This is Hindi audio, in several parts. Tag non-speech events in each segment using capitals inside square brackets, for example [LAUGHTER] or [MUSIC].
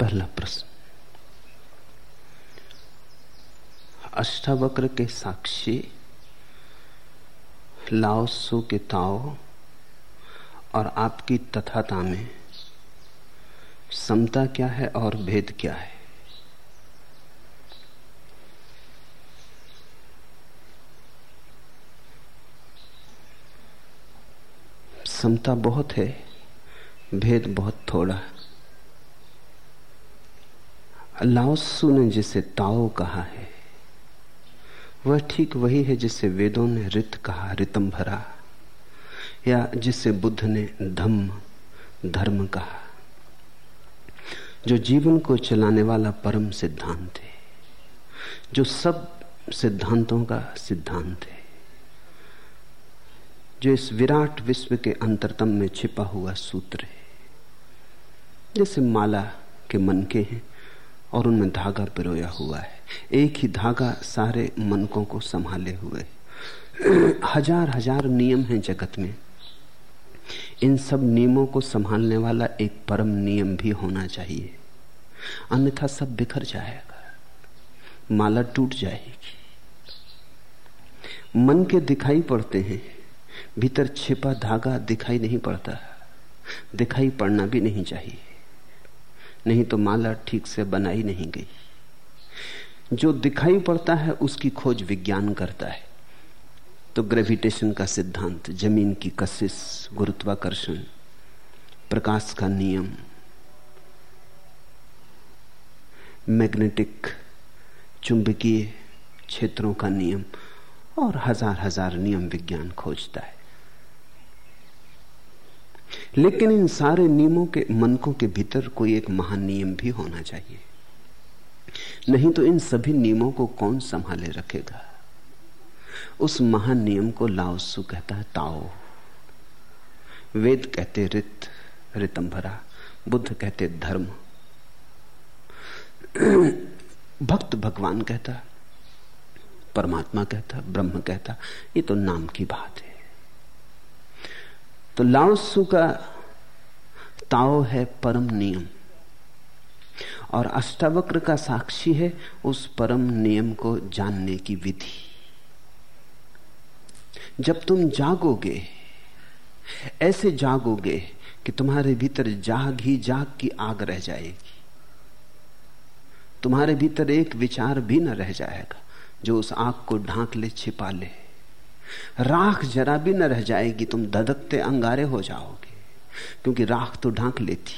पहला प्रश्न। अष्टावक्र के साक्षी लाओसु के ताओ और आपकी तथाता में समता क्या है और भेद क्या है? समता बहुत है, भेद बहुत थोड़ा लाओसु ने जिसे ताओ कहा है, वह ठीक वही है जिसे वेदों ने रित कहा, रितम भरा, या जिसे बुद्ध ने धम्म धर्म कहा, जो जीवन को चलाने वाला परम सिद्धांत है, जो सब सिद्धांतों का सिद्धांत है, जो इस विराट विश्व के अंतरतम में छिपा हुआ सूत्र है, जैसे माला के मन के हैं और उनमें धागा पिरोया हुआ है। एक ही धागा सारे मनकों को संभाले हुए। हज़ार हज़ार नियम हैं जगत में। इन सब नियमों को संभालने वाला एक परम नियम भी होना चाहिए। अन्यथा सब बिखर जाएगा। माला टूट जाएगी। मन के दिखाई पड़ते हैं। भीतर छिपा धागा दिखाई नहीं पड़ता। दिखाई पड़ना भी नहीं चाहिए। नहीं तो माला ठीक से बनाई नहीं गई। जो दिखाई पड़ता है, उसकी खोज विज्ञान करता है। तो ग्रेविटेशन का सिद्धांत, ज़मीन की कशिश, गुरुत्वाकर्षण, प्रकाश का नियम, मैग्नेटिक, चुंबकीय क्षेत्रों का नियम, और हज़ार हज़ार नियम विज्ञान खोजता है। लेकिन इन सारे नियमों के, मनकों के भीतर कोई एक महान नियम भी होना चाहिए। नहीं तो इन सभी नियमों को कौन संभाले रखेगा? उस महान नियम को लाओसु कहता है ताओ। वेद कहते रित, रितंभरा। बुद्ध कहते धर्म। भक्त भगवान कहता, परमात्मा कहता, ब्रह्म कहता, ये तो नाम की बात है। तो लाओसु का ताओ है परम नियम। और अष्टावक्र का साक्षी है उस परम नियम को जानने की विधि। जब तुम जागोगे, ऐसे जागोगे कि तुम्हारे भीतर जाग ही जाग की आग रह जाएगी। तुम्हारे भीतर एक विचार भी न रह जाएगा जो उस आग को ढांक ले, छिपा ले। राख जरा भी न रह जाएगी, तुम धधकते अंगारे हो जाओगे। क्योंकि राख तो ढांक लेती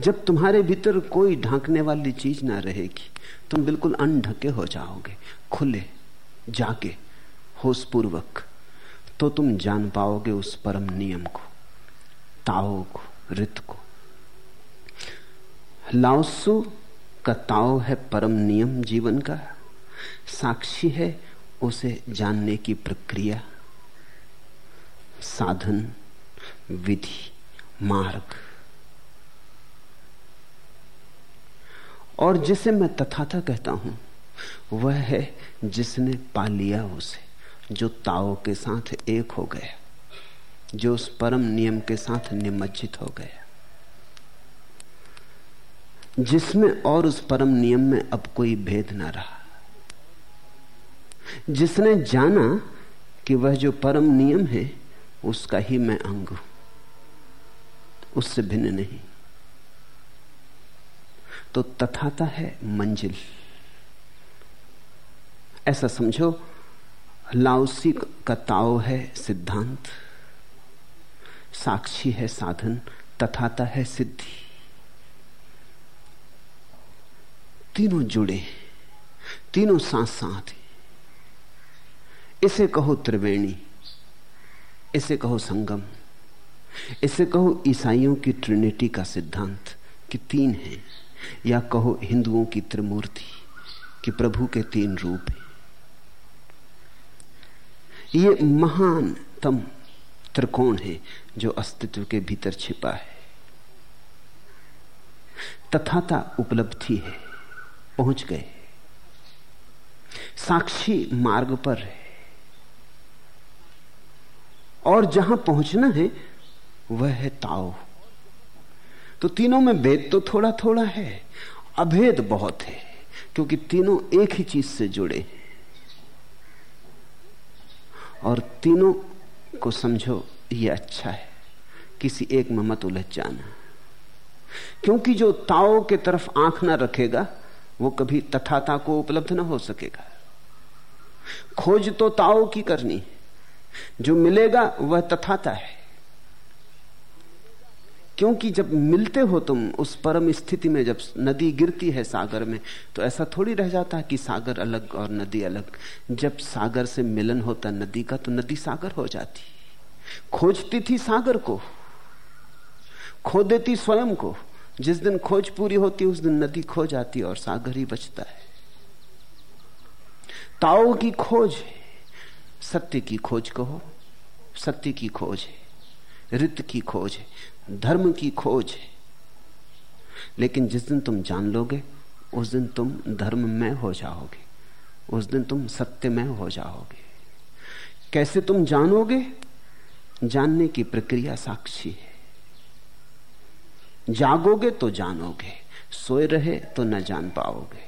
जब तुम्हारे भीतर कोई ढांकने वाली चीज़ ना रहेगी, तुम बिल्कुल अनढके हो जाओगे। खुले जाके होशपूर्वक तो तुम जान पाओगे उस परम नियम को, ताओ को, रित को। लाओसु का ताओ है परम नियम जीवन का, साक्षी है उसे जानने की प्रक्रिया, साधन, विधि, मार्ग। और जिसे मैं तथाथा कहता हूँ, वह है जिसने पा लिया उसे, जो ताओ के साथ एक हो गया, जो उस परम नियम के साथ निमज्जित हो गया। जिसमें और उस परम नियम में अब कोई भेद ना रहा। जिसने जाना कि वह जो परम नियम है, उसका ही मैं अंग हूँ। उससे भिन्न नहीं। तो तथाता है मंजिल। ऐसा समझो, लाउसी का ताओ है सिद्धांत, साक्षी है साधन, तथाता है सिद्धि। तीनों जुड़े, तीनों साथ साथ इसे कहो त्रिवेणी, इसे कहो संगम, इसे कहो ईसाइयों की ट्रिनिटी का सिद्धांत कि तीन है, या कहो हिंदुओं की त्रिमूर्ति कि प्रभु के तीन रूप हैं। ये महानतम त्रिकोण है जो अस्तित्व के भीतर छिपा है। तथाता उपलब्धि है, पहुँच गए। साक्षी मार्ग पर है। और जहाँ पहुँचना है, वह है ताओ तो तीनों में भेद तो थोड़ा थोड़ा है, अभेद बहुत है, क्योंकि तीनों एक ही चीज़ से जुड़े हैं। और तीनों को समझो, ये अच्छा है, किसी एक में मत उलझ जाना। क्योंकि जो ताओ के तरफ़ आँख ना रखेगा, वो कभी तथाता को उपलब्ध ना हो सकेगा। खोज तो ताओ की करनी जो मिलेगा वह तथाता है। क्योंकि जब मिलते हो तुम उस परम स्थिति में, जब नदी गिरती है सागर में तो ऐसा थोड़ी रह जाता है कि सागर अलग और नदी अलग। जब सागर से मिलन होता नदी का तो नदी सागर हो जाती। खोजती थी सागर को, खो देती स्वयं को। जिस दिन खोज पूरी होती, उस दिन नदी खो जाती और सागर ही बचता है। ताओ की खोज है। सत्य की खोज कहो, सत्य की खोज है, रित की खोज है, धर्म की खोज है। लेकिन जिस दिन तुम जान लोगे, उस दिन तुम धर्म में हो जाओगे, उस दिन तुम सत्य में हो जाओगे। कैसे तुम जानोगे? जानने की प्रक्रिया साक्षी है। जागोगे तो जानोगे, सोए रहे तो न जान पाओगे।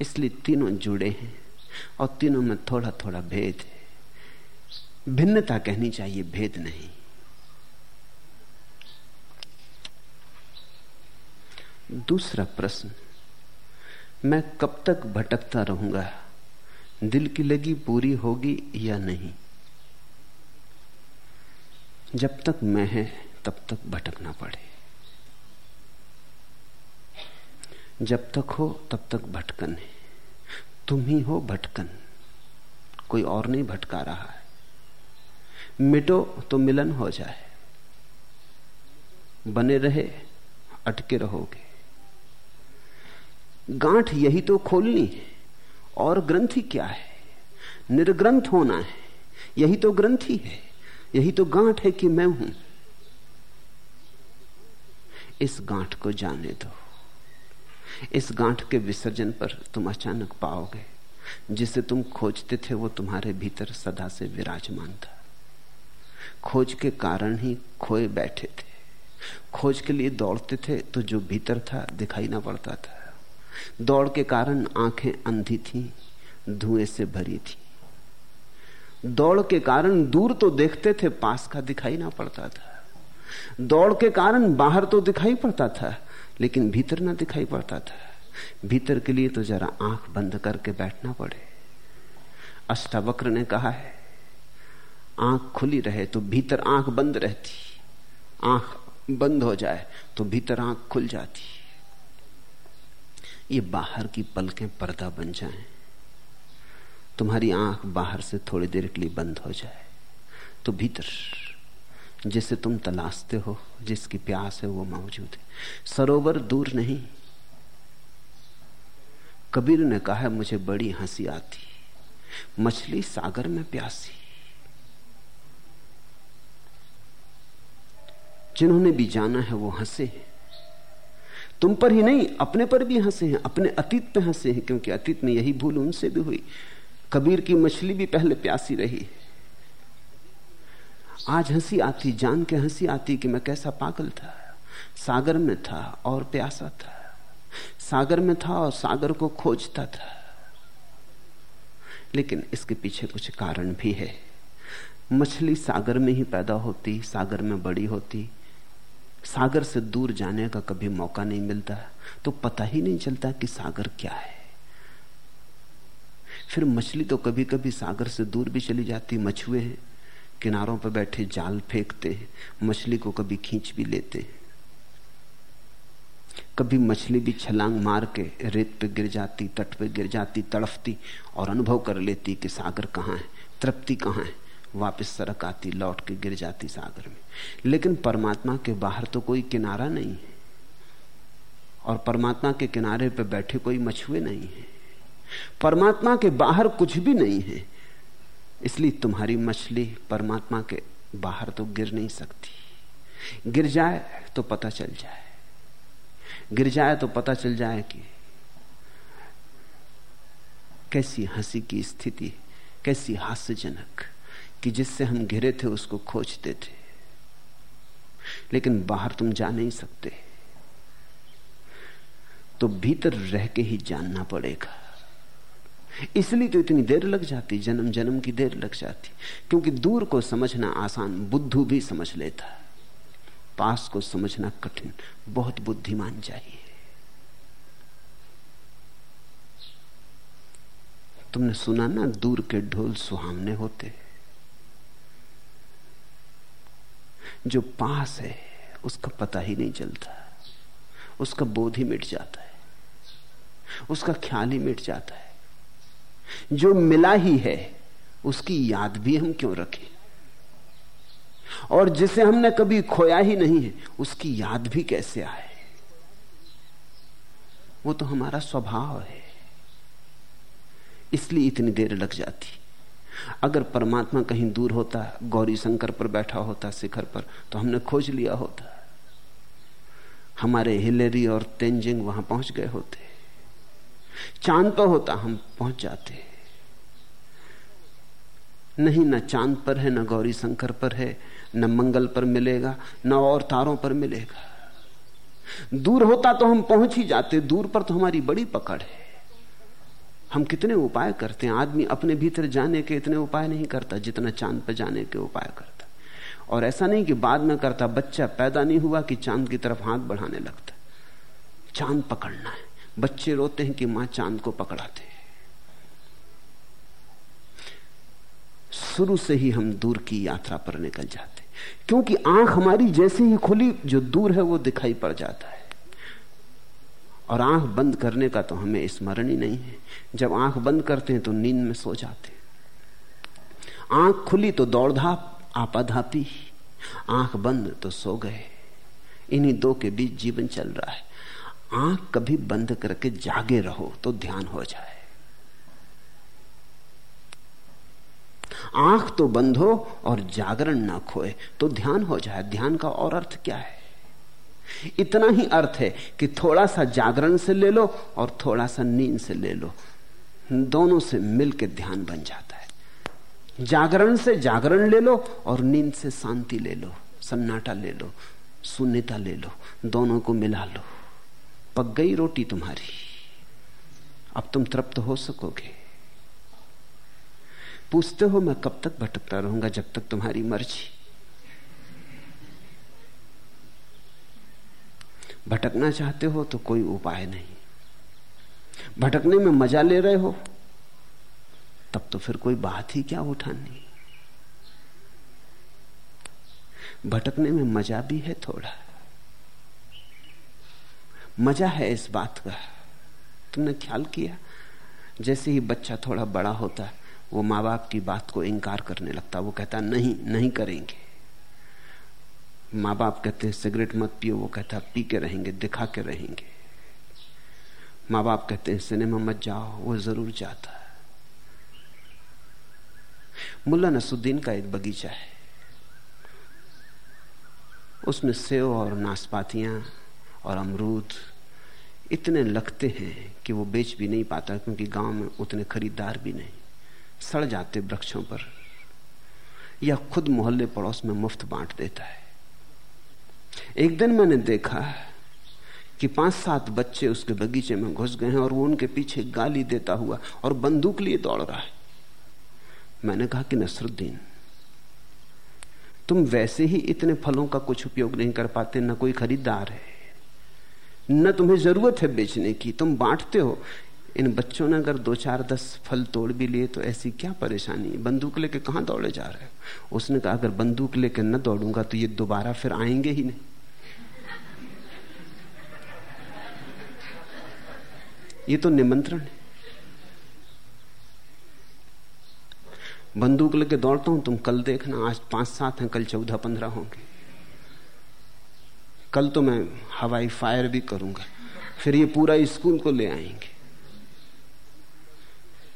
इसलिए तीनों जुड़े हैं। और तीनों में थोड़ा थोड़ा भेद है। भिन्नता कहनी चाहिए, भेद नहीं। दूसरा प्रश्न, मैं कब तक भटकता रहूँगा? दिल की लगी पूरी होगी या नहीं? जब तक मैं है, तब तक भटकना पड़े। जब तक हो, तब तक भटकन है। तुम ही हो भटकन। कोई और नहीं भटका रहा है। मिटो तो मिलन हो जाए। बने रहे, अटके रहोगे। गांठ यही तो खोलनी है, और ग्रंथि क्या है? निर्ग्रंथ होना है, यही तो ग्रंथि है, यही तो गांठ है कि मैं हूँ। इस गांठ को जाने दो। इस गांठ के विसर्जन पर तुम अचानक पाओगे। जिसे तुम खोजते थे, वो तुम्हारे भीतर सदा से विराजमान था। खोज के कारण ही खोए बैठे थे। खोज के लिए दौड़ते थे तो जो भीतर था, दिखाई ना पड़ता था। दौड़ के कारण आँखें अंधी थी, धुएँ से भरी थी। दौड़ के कारण दूर तो देखते थे, पास का दिखाई ना पड़ता था। दौड़ के कारण बाहर तो दिखाई पड़ता था लेकिन भीतर ना दिखाई पड़ता था। भीतर के लिए तो जरा आँख बंद करके बैठना पड़े। अष्टावक्र ने कहा है, आँख खुली रहे तो भीतर आँख बंद रहती। आँख बंद हो जाए तो भीतर आँख खुल जाती। ये बाहर की पलकें पर्दा बन जाएँ। तुम्हारी आँख बाहर से थोड़ी देर के लिए बंद हो जाए तो भीतर जिसे तुम तलाशते हो, जिसकी प्यास है, वो मौजूद है। सरोवर दूर नहीं। कबीर ने कहा, मुझे बड़ी हँसी आती मछली सागर में प्यासी जिन्होंने भी जाना है, वो हंसे हैं। तुम पर ही नहीं, अपने पर भी हंसे हैं, अपने अतीत पे हंसे हैं, क्योंकि अतीत में यही भूल उनसे भी हुई। कबीर की मछली भी पहले प्यासी रही आज हँसी आती, जान के हँसी आती कि मैं कैसा पागल था। सागर में था और प्यासा था। सागर में था और सागर को खोजता था। लेकिन इसके पीछे कुछ कारण भी है। मछली सागर में ही पैदा होती, सागर में बड़ी होती। सागर से दूर जाने का कभी मौका नहीं मिलता तो पता ही नहीं चलता कि सागर क्या है। फिर मछली तो कभी कभी सागर से दूर भी चली जाती, मछुए हैं। किनारों पर बैठे जाल फेंकते मछली को कभी खींच भी लेते कभी मछली भी छलांग मार के रेत पे गिर जाती, तट पे गिर जाती, तड़फती और अनुभव कर लेती कि सागर कहाँ है, तृप्ति कहाँ है। वापस सड़क आती, लौट के गिर जाती सागर में। लेकिन परमात्मा के बाहर तो कोई किनारा नहीं है। और परमात्मा के किनारे पे बैठे कोई मछुए नहीं है। परमात्मा के बाहर कुछ भी नहीं है। इसलिए तुम्हारी मछली परमात्मा के बाहर तो गिर नहीं सकती। गिर जाए तो पता चल जाए। गिर जाए तो पता चल जाए कि कैसी हँसी की स्थिति, कैसी हास्यजनक कि जिससे हम घिरे थे, उसको खोजते थे। लेकिन बाहर तुम जा नहीं सकते। तो भीतर रह के ही जानना पड़ेगा। इसलिए तो इतनी देर लग जाती, जन्म जन्म की देर लग जाती। क्योंकि दूर को समझना आसान, बुद्धू भी समझ लेता। पास को समझना कठिन, बहुत बुद्धिमान चाहिए। तुमने सुना ना, दूर के ढोल सुहावने होते। जो पास है, उसका पता ही नहीं चलता। उसका बोध ही मिट जाता है। उसका ख्याल ही मिट जाता है। जो मिला ही है, उसकी याद भी हम क्यों रखें? और जिसे हमने कभी खोया ही नहीं है, उसकी याद भी कैसे आए? वो तो हमारा स्वभाव है। इसलिए इतनी देर लग जाती। अगर परमात्मा कहीं दूर होता, गौरी शंकर पर बैठा होता, शिखर पर तो हमने खोज लिया होता। हमारे हिलेरी और तेंजिंग वहाँ पहुँच गए होते। चाँद पर होता हम पहुँच जाते नहीं न चाँद पर है, न गौरी शंकर पर है, न मंगल पर मिलेगा, न और तारों पर मिलेगा। दूर होता तो हम पहुँच ही जाते, दूर पर तो हमारी बड़ी पकड़ है। हम कितने उपाय करते हैं, आदमी अपने भीतर जाने के इतने उपाय नहीं करता जितना चाँद पर जाने के उपाय करता। और ऐसा नहीं कि बाद में करता, बच्चा पैदा नहीं हुआ कि चाँद की तरफ़ हाथ बढ़ाने लगता। चाँद पकड़ना है। बच्चे रोते हैं कि माँ चाँद को पकड़ाते शुरू से ही हम दूर की यात्रा पर निकल जाते क्योंकि आँख हमारी जैसे ही खुली, जो दूर है वो दिखाई पड़ जाता है। और आँख बंद करने का तो हमें स्मरण ही नहीं है। जब आँख बंद करते हैं तो नींद में सो जाते आँख खुली तो दौड़धाप, आपाधापी। आँख बंद तो सो गए। इन्हीं दो के बीच जीवन चल रहा है। आँख कभी बंद करके जागे रहो तो ध्यान हो जाए। आँख तो बंद हो और जागरण ना खोए तो ध्यान हो जाए। ध्यान का और अर्थ क्या है? इतना ही अर्थ है कि थोड़ा सा जागरण से ले लो और थोड़ा सा नींद से ले लो। दोनों से मिलकर ध्यान बन जाता है। जागरण से जागरण ले लो और नींद से शांति ले लो, सन्नाटा ले लो शून्यता ले लो, दोनों को मिला लो। पक गई रोटी तुम्हारी। अब तुम तृप्त हो सकोगे। पूछते हो मैं कब तक भटकता रहूँगा जब तक तुम्हारी मर्ज़ी। भटकना चाहते हो तो कोई उपाय नहीं। भटकने में मज़ा ले रहे हो, तब तो फिर कोई बात ही क्या उठानी। भटकने में मज़ा भी है थोड़ा। मज़ा है इस बात का। तुमने ख्याल किया? जैसे ही बच्चा थोड़ा बड़ा होता है वो माँ बाप की बात को इंकार करने लगता, वो कहता, नहीं नहीं करेंगे। माँ बाप कहते हैं सिगरेट मत पियो। वो कहता, पी के रहेंगे, दिखा के रहेंगे। माँ बाप कहते हैं, सिनेमा मत जाओ, वो ज़रूर जाता है। मुल्ला नसुद्दीन का एक बगीचा है। उसमें सेव और नाशपातियाँ और अमरूद इतने लगते हैं कि वो बेच भी नहीं पाता, क्योंकि गाँव में उतने खरीदार भी नहीं। सड़ जाते वृक्षों पर, या खुद मोहल्ले पड़ोस में मुफ़्त बांट देता है। एक दिन मैंने देखा कि पाँच सात बच्चे उसके बगीचे में घुस गए हैं और वो उनके पीछे गाली देता हुआ और बंदूक लिए दौड़ रहा है। मैंने कहा कि नसरुद्दीन, तुम वैसे ही इतने फलों का कुछ उपयोग नहीं कर पाते, ना कोई खरीदार है। न तुम्हें ज़रूरत है बेचने की, तुम बांटते हो। इन बच्चों ने अगर दो चार दस फल तोड़ भी लिए तो ऐसी क्या परेशानी? बंदूक लेके कहाँ दौड़े जा रहे हो? उसने कहा, अगर बंदूक लेके न दौड़ूँगा तो ये दोबारा फिर आएँगे ही नहीं। ये तो निमंत्रण है। बंदूक लेके दौड़ता हूँ, तुम कल देखना, आज पाँच सात हैं, कल चौदह पंद्रह होंगे। कल तो मैं हवाई फायर भी करूँगा, फिर ये पूरा स्कूल को ले आएँगे।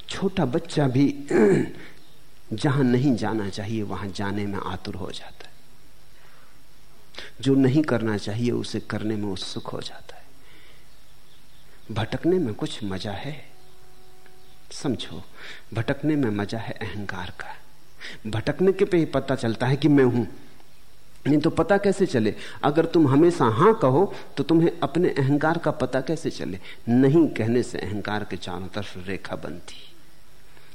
छोटा बच्चा भी [CLEARS THROAT] जहाँ नहीं जाना चाहिए, वहाँ जाने में आतुर हो जाता है। जो नहीं करना चाहिए, उसे करने में उत्सुक हो जाता है। भटकने में कुछ मज़ा है? समझो, भटकने में मज़ा है अहंकार का। भटकने के पे ही पता चलता है कि मैं हूँ। नहीं तो पता कैसे चले? अगर तुम हमेशा हाँ कहो तो तुम्हें अपने अहंकार का पता कैसे चले? नहीं कहने से अहंकार के चारों तरफ़ रेखा बनती।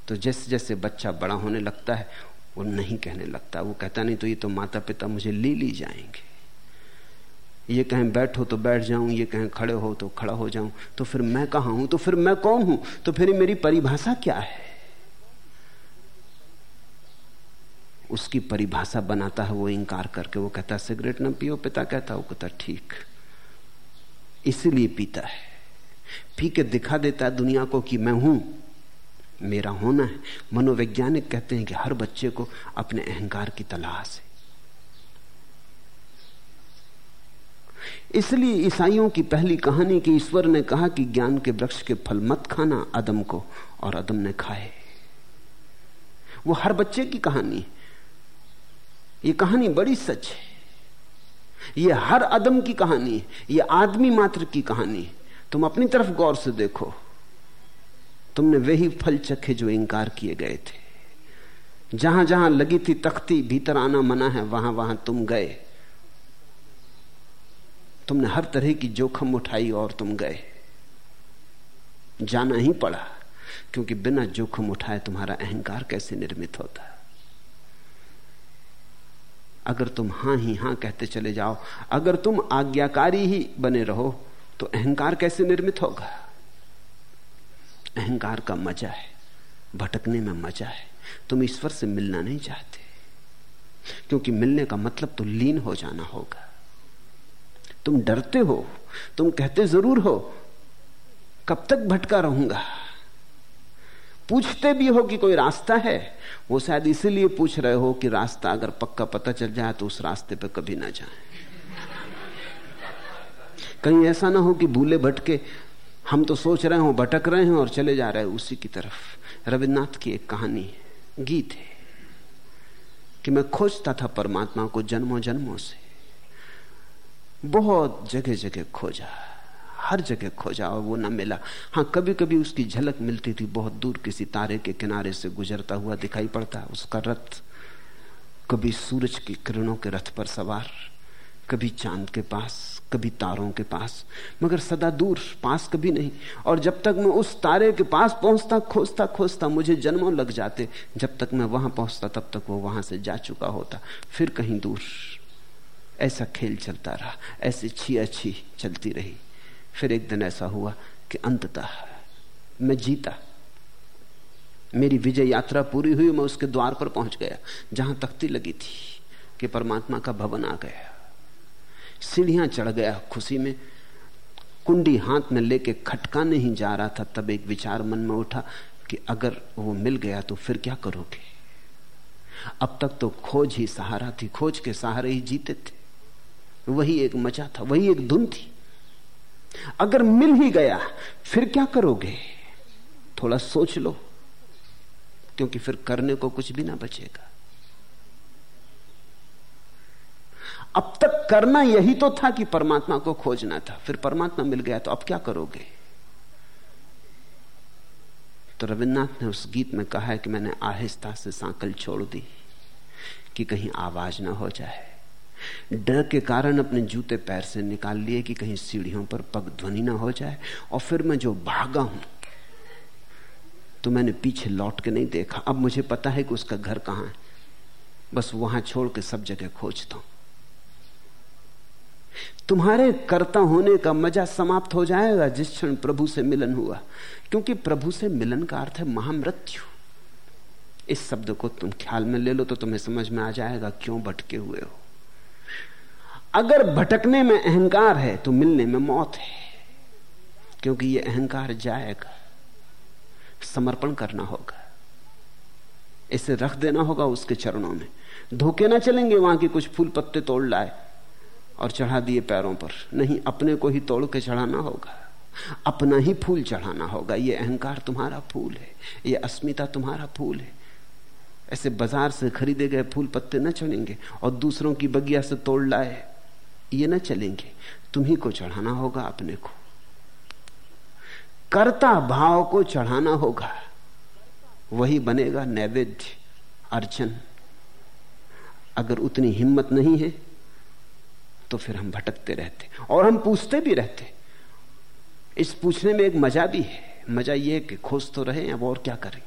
तो जैसे जैसे बच्चा बड़ा होने लगता है, वो नहीं कहने लगता। वो कहता, नहीं तो ये तो माता पिता मुझे ले ली जाएँगे। ये कहें, बैठो तो बैठ जाऊँ, ये कहें, खड़े हो तो खड़ा हो जाऊँ। तो फिर मैं कहा हूँ? तो फिर मैं कौन हूँ? तो फिर मेरी परिभाषा क्या है? उसकी परिभाषा बनाता है, वो इंकार करके, वो कहता है, सिगरेट न पियो। पिता कहता वो कहता ठीक। इसीलिए पीता है। पी के दिखा देता है दुनिया को कि मैं हूँ, मेरा होना है। मनोवैज्ञानिक कहते हैं कि हर बच्चे को अपने अहंकार की तलाश है। इसलिए ईसाइयों की पहली कहानी कि ईश्वर ने कहा कि ज्ञान के वृक्ष के फल मत खाना, अदम को और अदम ने खाए। वो हर बच्चे की कहानी है। ये कहानी बड़ी सच है। ये हर अदम की कहानी है, ये आदमी मात्र की कहानी है। तुम अपनी तरफ़ गौर से देखो। तुमने वही फल चखे जो इंकार किए गए थे। जहाँ जहाँ लगी थी तख्ती, भीतर आना मना है, वहाँ वहाँ तुम गए। तुमने हर तरह की जोखम उठाई और तुम गए। जाना ही पड़ा, क्योंकि बिना जोखम उठाए तुम्हारा अहंकार कैसे निर्मित होता? है अगर तुम हाँ ही हाँ कहते चले जाओ, अगर तुम आज्ञाकारी ही बने रहो तो अहंकार कैसे निर्मित होगा? अहंकार का मज़ा है, भटकने में मज़ा है। तुम ईश्वर से मिलना नहीं चाहते, क्योंकि मिलने का मतलब तो लीन हो जाना होगा। तुम डरते हो, तुम कहते ज़रूर हो, कब तक भटका रहूँगा? पूछते भी हो कि कोई रास्ता है? वो शायद इसीलिए पूछ रहे हो कि रास्ता अगर पक्का पता चल जाए तो उस रास्ते पर कभी ना जाए। कहीं ऐसा ना हो कि भूले भटके, हम तो सोच रहे हो, भटक रहे हैं और चले जा रहे हैं उसी की तरफ़। रविन्द्रनाथ की एक कहानी है गीत है कि मैं खोजता था परमात्मा को जन्मों जन्मों से। बहुत जगह जगह खोजा। हर जगह खोजा और वो ना मिला। हाँ कभी कभी उसकी झलक मिलती थी, बहुत दूर किसी तारे के किनारे से गुजरता हुआ दिखाई पड़ता, उसका रथ। कभी सूरज की किरणों के रथ पर सवार, कभी चाँद के पास, कभी तारों के पास, मगर सदा दूर, पास कभी नहीं। और जब तक मैं उस तारे के पास पहुँचता, खोजता खोजता, मुझे जन्मों लग जाते। जब तक मैं वहाँ पहुँचता, तब तक वो वहाँ से जा चुका होता। फिर कहीं दूर, ऐसा खेल चलता रहा, ऐसी छी चलती रही। फिर एक दिन ऐसा हुआ कि अंततः मैं जीता। मेरी विजय यात्रा पूरी हुई, मैं उसके द्वार पर पहुँच गया, जहाँ तख्ती लगी थी कि परमात्मा का भवन आ गया। सीढ़ियाँ चढ़ गया खुशी में। कुंडी हाथ में लेके खटका नहीं जा रहा था, तब एक विचार मन में उठा कि अगर वो मिल गया तो फिर क्या करोगे? अब तक तो खोज ही सहारा थी, खोज के सहारे ही जीते थे। वही एक मज़ा था, वही एक धुन थी। अगर मिल ही गया, फिर क्या करोगे? थोड़ा सोच लो, क्योंकि फिर करने को कुछ भी ना बचेगा। अब तक करना यही तो था कि परमात्मा को खोजना था। फिर परमात्मा मिल गया तो अब क्या करोगे? तो रविन्द्रनाथ ने उस गीत में कहा है कि मैंने आहिस्ता से सांकल छोड़ दी, कि कहीं आवाज़ ना हो जाए। डर के कारण अपने जूते पैर से निकाल लिए कि कहीं सीढ़ियों पर पग ध्वनि ना हो जाए, और फिर मैं जो भागा हूँ तो मैंने पीछे लौट के नहीं देखा। अब मुझे पता है कि उसका घर कहाँ है। बस वहाँ छोड़ के सब जगह खोजता हूँ। तुम्हारे कर्ता होने का मज़ा समाप्त हो जाएगा जिस क्षण प्रभु से मिलन हुआ, क्योंकि प्रभु से मिलन का अर्थ है महामृत्यु। इस शब्द को तुम ख्याल में ले लो तो तुम्हें समझ में आ जाएगा क्यों भटके हुए हो। अगर भटकने में अहंकार है तो मिलने में मौत है। क्योंकि यह अहंकार जाएगा, समर्पण करना होगा। इसे रख देना होगा उसके चरणों में। धोखे ना चलेंगे वहाँ के कुछ फूल पत्ते तोड़ लाए और चढ़ा दिए पैरों पर। नहीं, अपने को ही तोड़ के चढ़ाना होगा। अपना ही फूल चढ़ाना होगा। यह अहंकार तुम्हारा फूल है। यह अस्मिता तुम्हारा फूल है। ऐसे बाज़ार से खरीदे गए फूल पत्ते न चढ़ेंगे और दूसरों की बगिया से तोड़ लाए। ये न चलेंगे। तुम्ही को चढ़ाना होगा अपने को। कर्ता भाव को चढ़ाना होगा। वही बनेगा नैवेद्य, अर्चन। अगर उतनी हिम्मत नहीं है तो फिर हम भटकते रहते। और हम पूछते भी रहते। इस पूछने में एक मज़ा भी है। मज़ा यह कि खोज तो रहे अब और क्या करें?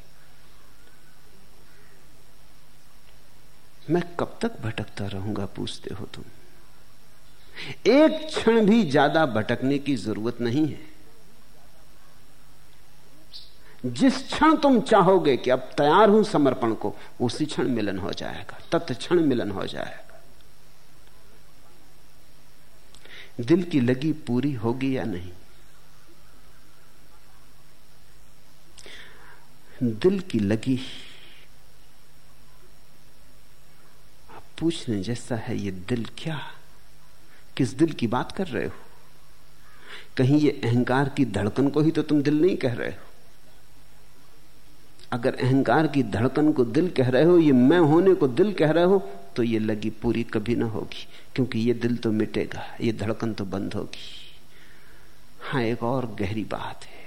मैं कब तक भटकता रहूँगा, पूछते हो तुम? एक क्षण भी ज़्यादा भटकने की ज़रूरत नहीं है। जिस क्षण तुम चाहोगे कि अब तैयार हूँ समर्पण को, उसी क्षण मिलन हो जाएगा, तत्क्षण मिलन हो जाएगा। दिल की लगी पूरी होगी या नहीं? दिल की लगी पूछने जैसा है, ये दिल क्या? किस दिल की बात कर रहे हो? कहीं ये अहंकार की धड़कन को ही तो तुम दिल नहीं कह रहे हो। अगर अहंकार की धड़कन को दिल कह रहे हो, ये मैं होने को दिल कह रहे हो तो ये लगी पूरी कभी ना होगी, क्योंकि ये दिल तो मिटेगा, ये धड़कन तो बंद होगी। हाँ एक और गहरी बात है।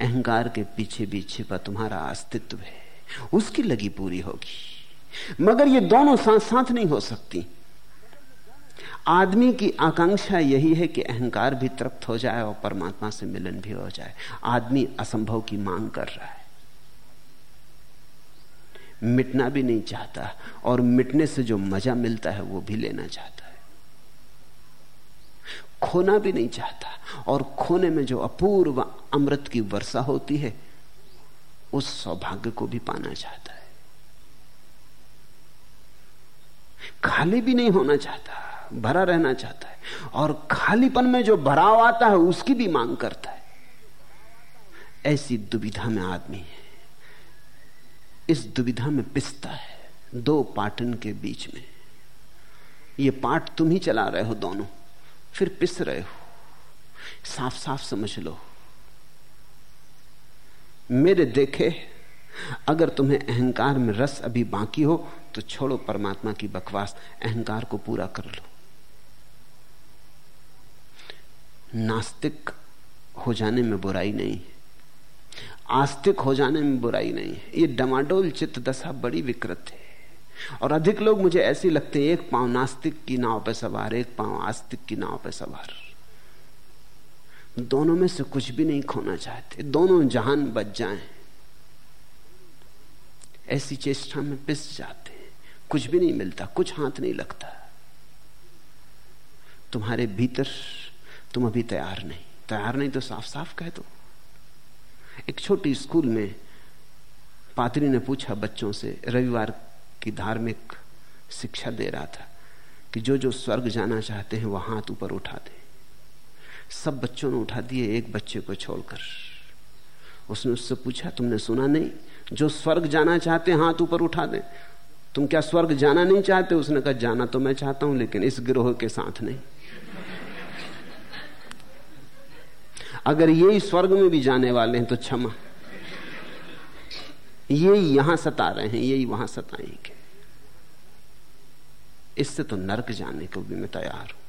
अहंकार के पीछे भी छिपा तुम्हारा अस्तित्व है, उसकी लगी पूरी होगी। मगर ये दोनों साथ साथ नहीं हो सकती। आदमी की आकांक्षा यही है कि अहंकार भी तृप्त हो जाए और परमात्मा से मिलन भी हो जाए। आदमी असंभव की मांग कर रहा है। मिटना भी नहीं चाहता और मिटने से जो मज़ा मिलता है वो भी लेना चाहता है। खोना भी नहीं चाहता और खोने में जो अपूर्व अमृत की वर्षा होती है, उस सौभाग्य को भी पाना चाहता है। खाली भी नहीं होना चाहता। भरा रहना चाहता है और खालीपन में जो भराव आता है उसकी भी मांग करता है। ऐसी दुविधा में आदमी है। इस दुविधा में पिसता है दो पाटन के बीच में। ये पाठ तुम ही चला रहे हो दोनों, फिर पिस रहे हो। साफ़ साफ़ समझ लो। मेरे देखे, अगर तुम्हें अहंकार में रस अभी बाकी हो तो छोड़ो परमात्मा की बकवास, अहंकार को पूरा कर लो। नास्तिक हो जाने में बुराई नहीं है। आस्तिक हो जाने में बुराई नहीं है। ये डमाडोल चित्त दशा बड़ी विकृत है। और अधिक लोग मुझे ऐसे लगते हैं, एक पाँव नास्तिक की नाव पर सवार, एक पाँव आस्तिक की नाव पर सवार। दोनों में से कुछ भी नहीं खोना चाहते। दोनों जहान बच जाएँ। ऐसी चेष्टा में पिस जाते कुछ भी नहीं मिलता, कुछ हाथ नहीं लगता। तुम्हारे भीतर तुम अभी तैयार नहीं। तैयार नहीं तो साफ़ साफ़ कह दो। एक छोटी स्कूल में पात्री ने पूछा बच्चों से, रविवार की धार्मिक शिक्षा दे रहा था कि जो जो स्वर्ग जाना चाहते हैं वह हाथ ऊपर उठा दे। सब बच्चों ने उठा दिए एक बच्चे को छोड़कर। उसने उससे पूछा, तुमने सुना नहीं? जो स्वर्ग जाना चाहते हाथ ऊपर उठा दे। तुम क्या स्वर्ग जाना नहीं चाहते? उसने कहा, जाना तो मैं चाहता हूँ, लेकिन इस गिरोह के साथ नहीं। अगर यही स्वर्ग में भी जाने वाले हैं तो क्षमा। ये यहाँ सता रहे हैं यही वहाँ सताएँगे। इससे तो नरक जाने को भी मैं तैयार हूँ।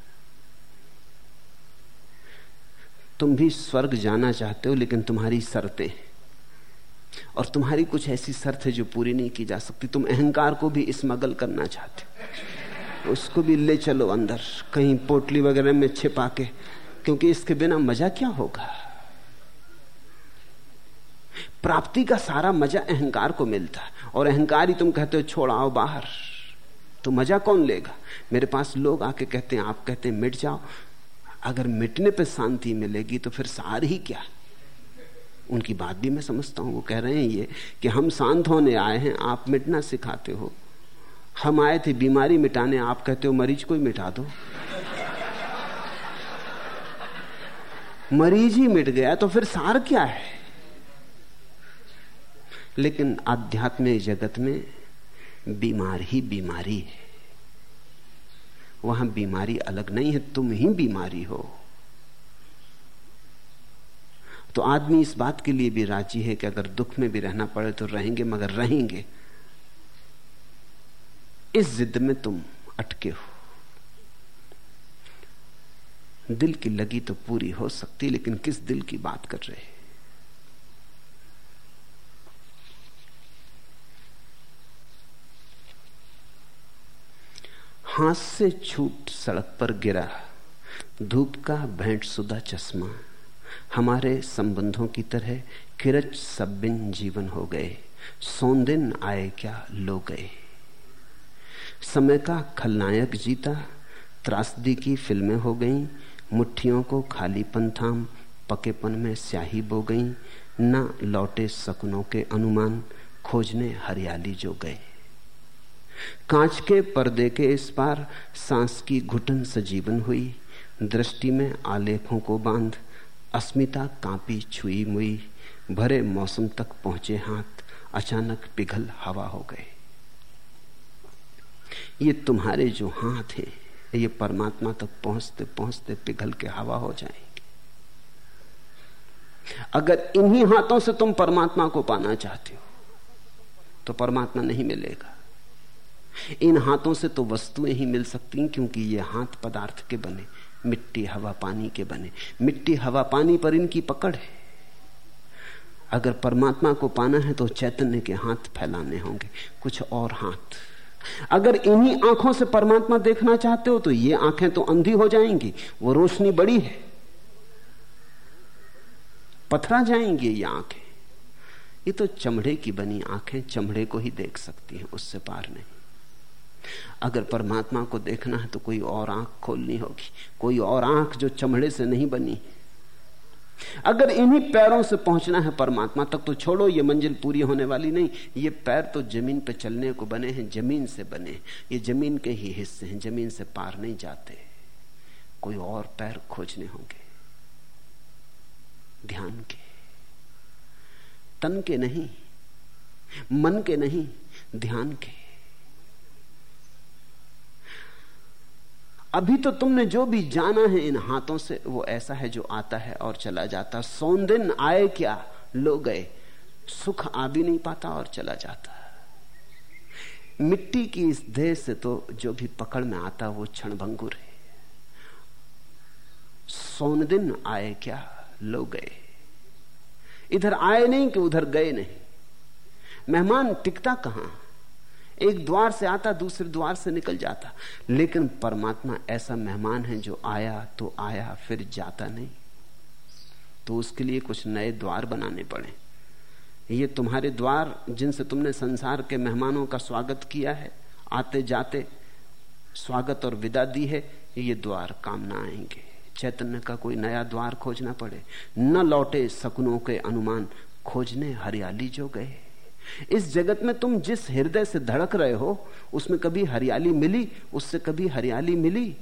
तुम भी स्वर्ग जाना चाहते हो, लेकिन तुम्हारी शर्तें और तुम्हारी कुछ ऐसी शर्त है जो पूरी नहीं की जा सकती। तुम अहंकार को भी स्मगल करना चाहते हो। उसको भी ले चलो अंदर, कहीं पोटली वगैरह में छिपा के। क्योंकि इसके बिना मज़ा क्या होगा? प्राप्ति का सारा मज़ा अहंकार को मिलता है। और अहंकार ही तुम कहते हो छोड़ाओ बाहर। तो मज़ा कौन लेगा? मेरे पास लोग आके कहते हैं, आप कहते हैं, मिट जाओ। अगर मिटने पे शांति मिलेगी तो फिर सार ही क्या? उनकी बात भी मैं समझता हूँ। वो कह रहे हैं ये कि हम शांत होने आए हैं, आप मिटना सिखाते हो। हम आए थे बीमारी मिटाने, आप कहते हो, मरीज़ को ही मिटा दो। मरीज़ ही मिट गया तो फिर सार क्या है? लेकिन आध्यात्मिक जगत में बीमार ही बीमारी है। वहाँ बीमारी अलग नहीं है, तुम ही बीमारी हो। तो आदमी इस बात के लिए भी राज़ी है कि अगर दुख में भी रहना पड़े तो रहेंगे, मगर रहेंगे। इस जिद में तुम अटके हो। दिल की लगी तो पूरी हो सकती, लेकिन किस दिल की बात कर रहे हाथ से छूट सड़क पर गिरा, धूप का भेंट सुदा चश्मा। हमारे संबंधों की तरह किरच सब बिन जीवन हो गए सौंदिन आए क्या लो गए। समय का खलनायक जीता, त्रासदी की फ़िल्में हो गईं मुट्ठियों को खालीपन थाम, पकेपन में स्याही बो गई, न लौटे सपनों के अनुमान, खोजने हरियाली जो गए। कांच के पर्दे के इस पार सांस की घुटन सजीवन हुई, दृष्टि में आलेखों को बाँध, अस्मिता कांपी छुई मुई, भरे मौसम तक पहुँचे हाथ, अचानक पिघल हवा हो गए। ये तुम्हारे जो हाथ हैं ये परमात्मा तक पहुँचते पहुँचते पिघल के हवा हो जाएँगे। अगर इन्हीं हाथों से तुम परमात्मा को पाना चाहते हो तो परमात्मा नहीं मिलेगा। इन हाथों से तो वस्तुएँ ही मिल सकती क्योंकि ये हाथ पदार्थ के बने, मिट्टी, हवा, पानी के बने। मिट्टी, हवा, पानी पर इनकी पकड़ है। अगर परमात्मा को पाना है तो चैतन्य के हाथ फैलाने होंगे। कुछ और हाथ। अगर इन्हीं आँखों से परमात्मा देखना चाहते हो तो ये आँखें तो अंधी हो जाएँगी। वो रोशनी बड़ी है। पथरा जाएँगी ये आँखें। ये तो चमड़े की बनी आँखें चमड़े को ही देख सकती हैं, उससे पार नहीं। अगर परमात्मा को देखना है तो कोई और आँख खोलनी होगी। कोई और आँख जो चमड़े से नहीं बनी है। अगर इन्हीं पैरों से पहुँचना है परमात्मा तक तो छोड़ो, ये मंजिल पूरी होने वाली नहीं। ये पैर तो ज़मीन पे चलने को बने हैं, ज़मीन से बने हैं। ये ज़मीन के ही हिस्से हैं, ज़मीन से पार नहीं जाते। कोई और पैर खोजने होंगे। ध्यान के। तन के नहीं, मन के नहीं, ध्यान के। अभी तो तुमने जो भी जाना है इन हाथों से, वो ऐसा है जो आता है और चला जाता। सौंदिन आए क्या, लो गए। सुख आ भी नहीं पाता और चला जाता। मिट्टी की इस देह से तो जो भी पकड़ में आता, वो क्षण भंगुर है। सौन आए क्या, लो गए। इधर आए नहीं कि उधर गए नहीं। मेहमान टिकता कहाँ? एक द्वार से आता, दूसरे द्वार से निकल जाता। लेकिन परमात्मा ऐसा मेहमान है जो आया तो आया, फिर जाता नहीं। तो उसके लिए कुछ नए द्वार बनाने पड़े। ये तुम्हारे द्वार जिनसे तुमने संसार के मेहमानों का स्वागत किया है, आते जाते स्वागत और विदा दी है, ये द्वार काम ना आएँगे। चैतन्य का कोई नया द्वार खोजना पड़े। न लौटे सपनों के अनुमान, खोजने हरियाली जो गए। इस जगत में तुम जिस हृदय से धड़क रहे हो, उसमें कभी हरियाली मिली, उससे कभी हरियाली मिली।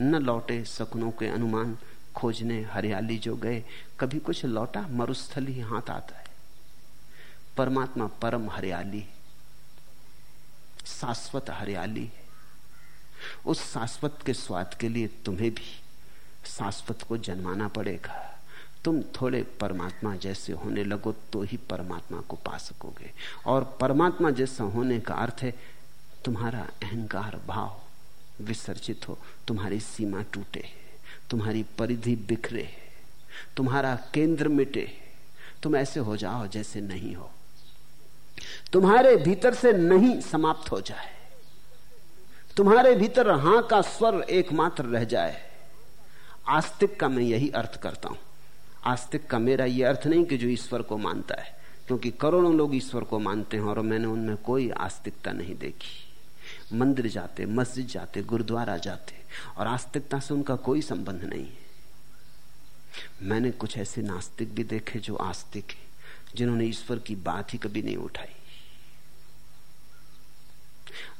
न लौटे सपनों के अनुमान, खोजने हरियाली जो गए, कभी कुछ लौटा, मरुस्थल ही हाथ आता है। परमात्मा परम हरियाली शाश्वत हरियाली उस शाश्वत के स्वाद के लिए तुम्हें भी शाश्वत को जन्माना पड़ेगा। तुम थोड़े परमात्मा जैसे होने लगो तो ही परमात्मा को पा सकोगे। और परमात्मा जैसा होने का अर्थ है, तुम्हारा अहंकार भाव विसर्जित हो, तुम्हारी सीमा टूटे, तुम्हारी परिधि बिखरे, तुम्हारा केंद्र मिटे, तुम ऐसे हो जाओ जैसे नहीं हो। तुम्हारे भीतर से नहीं समाप्त हो जाए, तुम्हारे भीतर हाँ का स्वर एकमात्र रह जाए। आस्तिक का मैं यही अर्थ करता हूँ। आस्तिक का मेरा यह अर्थ नहीं कि जो ईश्वर को मानता है, क्योंकि करोड़ों लोग ईश्वर को मानते हैं और मैंने उनमें कोई आस्तिकता नहीं देखी। मंदिर जाते, मस्जिद जाते, गुरुद्वारा जाते, और आस्तिकता से उनका कोई संबंध नहीं है। मैंने कुछ ऐसे नास्तिक भी देखे जो आस्तिक है, जिन्होंने ईश्वर की बात ही कभी नहीं उठाई।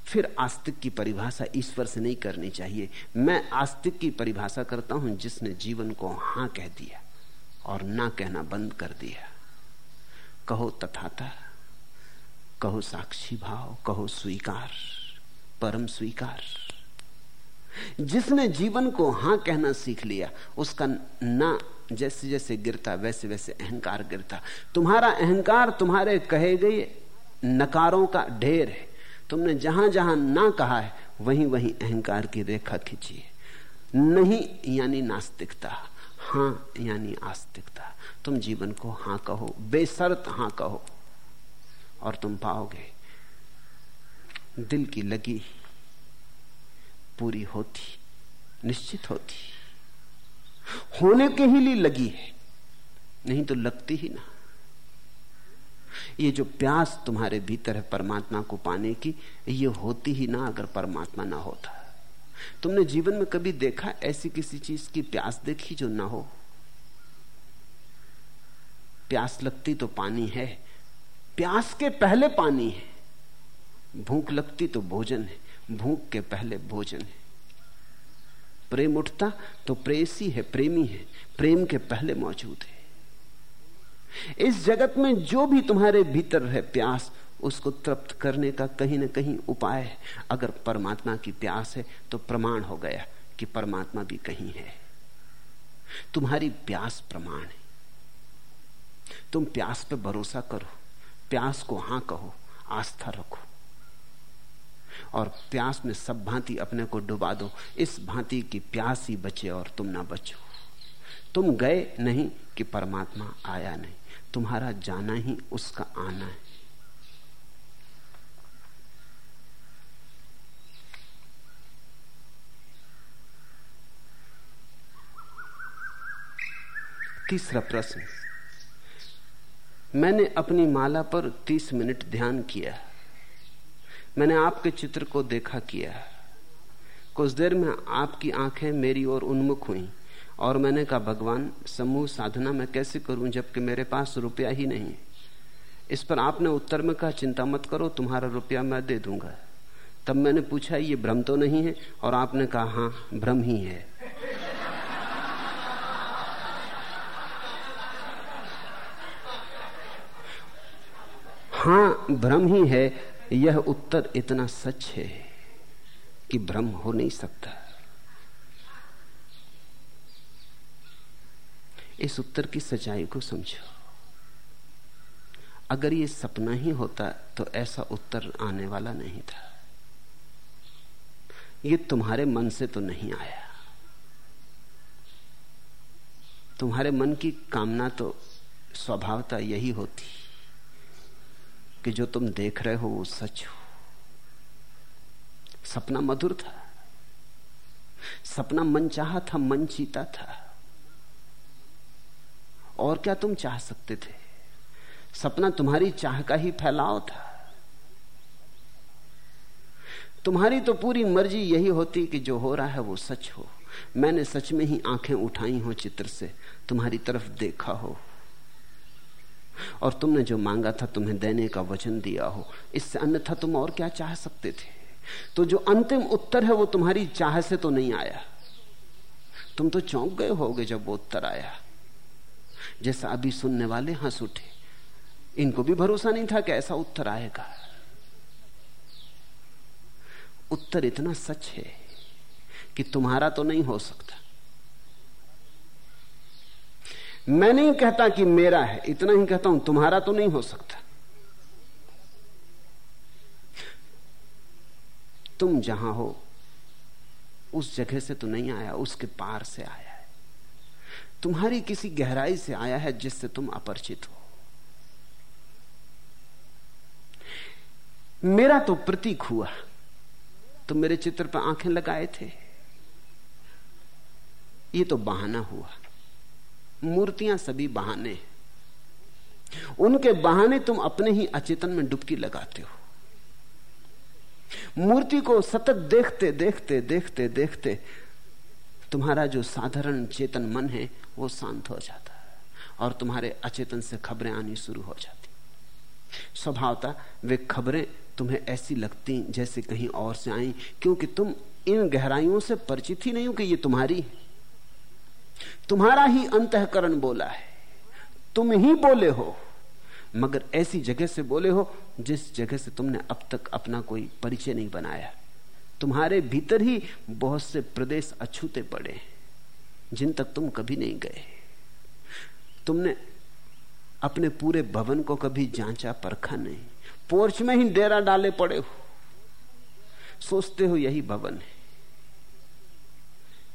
फिर आस्तिक की परिभाषा ईश्वर से नहीं करनी चाहिए। मैं आस्तिक की परिभाषा करता हूँ जिसने जीवन को हाँ कह दिया। और ना कहना बंद कर दिया। कहो तथाता, कहो साक्षी भाव, कहो स्वीकार, परम स्वीकार। जिसने जीवन को हाँ कहना सीख लिया, उसका ना जैसे जैसे गिरता, वैसे वैसे अहंकार गिरता। तुम्हारा अहंकार तुम्हारे कहे गए नकारों का ढेर है। तुमने जहाँ जहाँ ना कहा है, वहीं वहीं अहंकार की रेखा खींची है। नहीं यानी नास्तिकता। हाँ, यानी आस्तिकता। तुम जीवन को हाँ कहो, बेसरत हाँ कहो, और तुम पाओगे, दिल की लगी पूरी होती, निश्चित होती। होने के ही लिए लगी है, नहीं तो लगती ही ना। ये जो प्यास तुम्हारे भीतर है परमात्मा को पाने की, ये होती ही ना अगर परमात्मा ना होता। तुमने जीवन में कभी देखा ऐसी किसी चीज़ की प्यास देखी जो ना हो? प्यास लगती तो पानी है, प्यास के पहले पानी है। भूख लगती तो भोजन है, भूख के पहले भोजन है। प्रेम उठता तो प्रेसी है, प्रेमी है, प्रेम के पहले मौजूद है। इस जगत में जो भी तुम्हारे भीतर है प्यास उसको तृप्त करने का कहीं ना कहीं उपाय है। अगर परमात्मा की प्यास है तो प्रमाण हो गया कि परमात्मा भी कहीं है। तुम्हारी प्यास प्रमाण है। तुम प्यास पे भरोसा करो, प्यास को हाँ कहो, आस्था रखो। और प्यास में सब भांति अपने को डुबा दो, इस भांति की प्यास ही बचे और तुम ना बचो। तुम गए नहीं कि परमात्मा आया नहीं, तुम्हारा जाना ही उसका आना है। तीसरा प्रश्न। मैंने अपनी माला पर तीस मिनट ध्यान किया। मैंने आपके चित्र को देखा किया। कुछ देर में आपकी आँखें मेरी ओर उन्मुख हुई और मैंने कहा, भगवान, समूह साधना मैं कैसे करूँ जबकि मेरे पास रुपया ही नहीं? इस पर आपने उत्तर में कहा, चिंता मत करो, तुम्हारा रुपया मैं दे दूँगा। तब मैंने पूछा, ये भ्रम तो नहीं है? और आपने कहा हाँ भ्रम ही है। हाँ, भ्रम ही है, यह उत्तर इतना सच है कि भ्रम हो नहीं सकता। इस उत्तर की सच्चाई को समझो। अगर ये सपना ही होता तो ऐसा उत्तर आने वाला नहीं था। ये तुम्हारे मन से तो नहीं आया। तुम्हारे मन की कामना तो स्वभावता यही होती। कि जो तुम देख रहे हो वो सच हो। सपना मधुर था। सपना मन चाहा था, मन चीता था। और क्या तुम चाह सकते थे? सपना तुम्हारी चाह का ही फैलाव था। तुम्हारी तो पूरी मर्ज़ी यही होती कि जो हो रहा है वो सच हो। मैंने सच में ही आँखें उठाई हो चित्र से, तुम्हारी तरफ़ देखा हो। और तुमने जो मांगा था तुम्हें देने का वचन दिया हो, इससे अन्यथा तुम और क्या चाह सकते थे? तो जो अंतिम उत्तर है वो तुम्हारी चाह से तो नहीं आया। तुम तो चौंक गए होगे जब वो उत्तर आया। जैसा अभी सुनने वाले हंस उठे। इनको भी भरोसा नहीं था कि ऐसा उत्तर आएगा। उत्तर इतना सच है कि तुम्हारा तो नहीं हो सकता। मैं नहीं कहता कि मेरा है, इतना ही कहता हूँ, तुम्हारा तो नहीं हो सकता। तुम जहाँ हो, उस जगह से तो नहीं आया, उसके पार से आया है। तुम्हारी किसी गहराई से आया है जिससे तुम अपरिचित हो। मेरा तो प्रतीक हुआ। तुम मेरे चित्र पर आँखें लगाए थे। ये तो बहाना हुआ। मूर्तियाँ सभी बहाने उनके बहाने तुम अपने ही अचेतन में डुबकी लगाते हो। मूर्ति को सतत देखते देखते देखते देखते तुम्हारा जो साधारण चेतन मन है, वो शांत हो जाता है और तुम्हारे अचेतन से खबरें आनी शुरू हो जाती। स्वभावता वे खबरें तुम्हें ऐसी लगती जैसे कहीं और से आई, क्योंकि तुम इन गहराइयों से परिचित ही नहीं हो कि ये तुम्हारी है। तुम्हारा ही अंतकरण बोला है। तुम ही बोले हो। मगर ऐसी जगह से बोले हो, जिस जगह से तुमने अब तक अपना कोई परिचय नहीं बनाया। तुम्हारे भीतर ही बहुत से प्रदेश अछूते पड़े जिन तक तुम कभी नहीं गए। तुमने अपने पूरे भवन को कभी जांचा परखा नहीं। पोर्च में ही डेरा डाले पड़े हो। सोचते हो यही भवन है।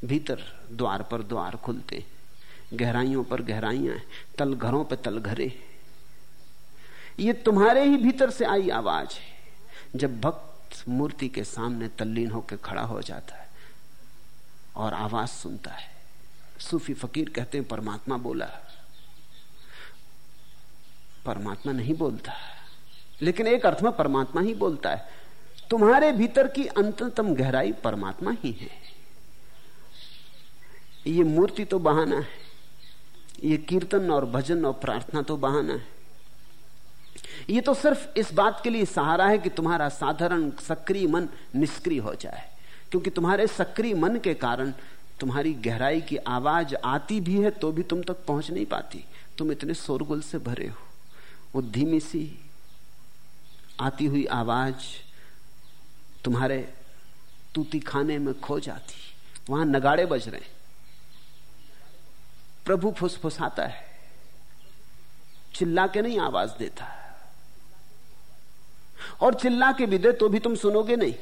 भीतर द्वार पर द्वार खुलते, गहराइयों पर गहराइयाँ तल घरों पर तल घरे। ये तुम्हारे ही भीतर से आई आवाज़ है। जब भक्त मूर्ति के सामने तल्लीन होकर खड़ा हो जाता है और आवाज़ सुनता है, सूफी फकीर कहते हैं, परमात्मा बोला। परमात्मा नहीं बोलता, लेकिन एक अर्थ में परमात्मा ही बोलता है। तुम्हारे भीतर की अंततम गहराई परमात्मा ही है। ये मूर्ति तो बहाना है। ये कीर्तन और भजन और प्रार्थना तो बहाना है। ये तो सिर्फ़ इस बात के लिए सहारा है कि तुम्हारा साधारण सक्रिय मन निष्क्रिय हो जाए। क्योंकि तुम्हारे सक्रिय मन के कारण तुम्हारी गहराई की आवाज़ आती भी है तो भी तुम तक पहुँच नहीं पाती। तुम इतने शोरगुल से भरे हो। वो धीमी सी आती हुई आवाज़ तुम्हारे तूती खाने में खो जाती। वहाँ नगाड़े बज रहे प्रभु फुसफुसाता है। चिल्ला के नहीं, आवाज़ देता और चिल्ला के भी दे तो भी तुम सुनोगे नहीं,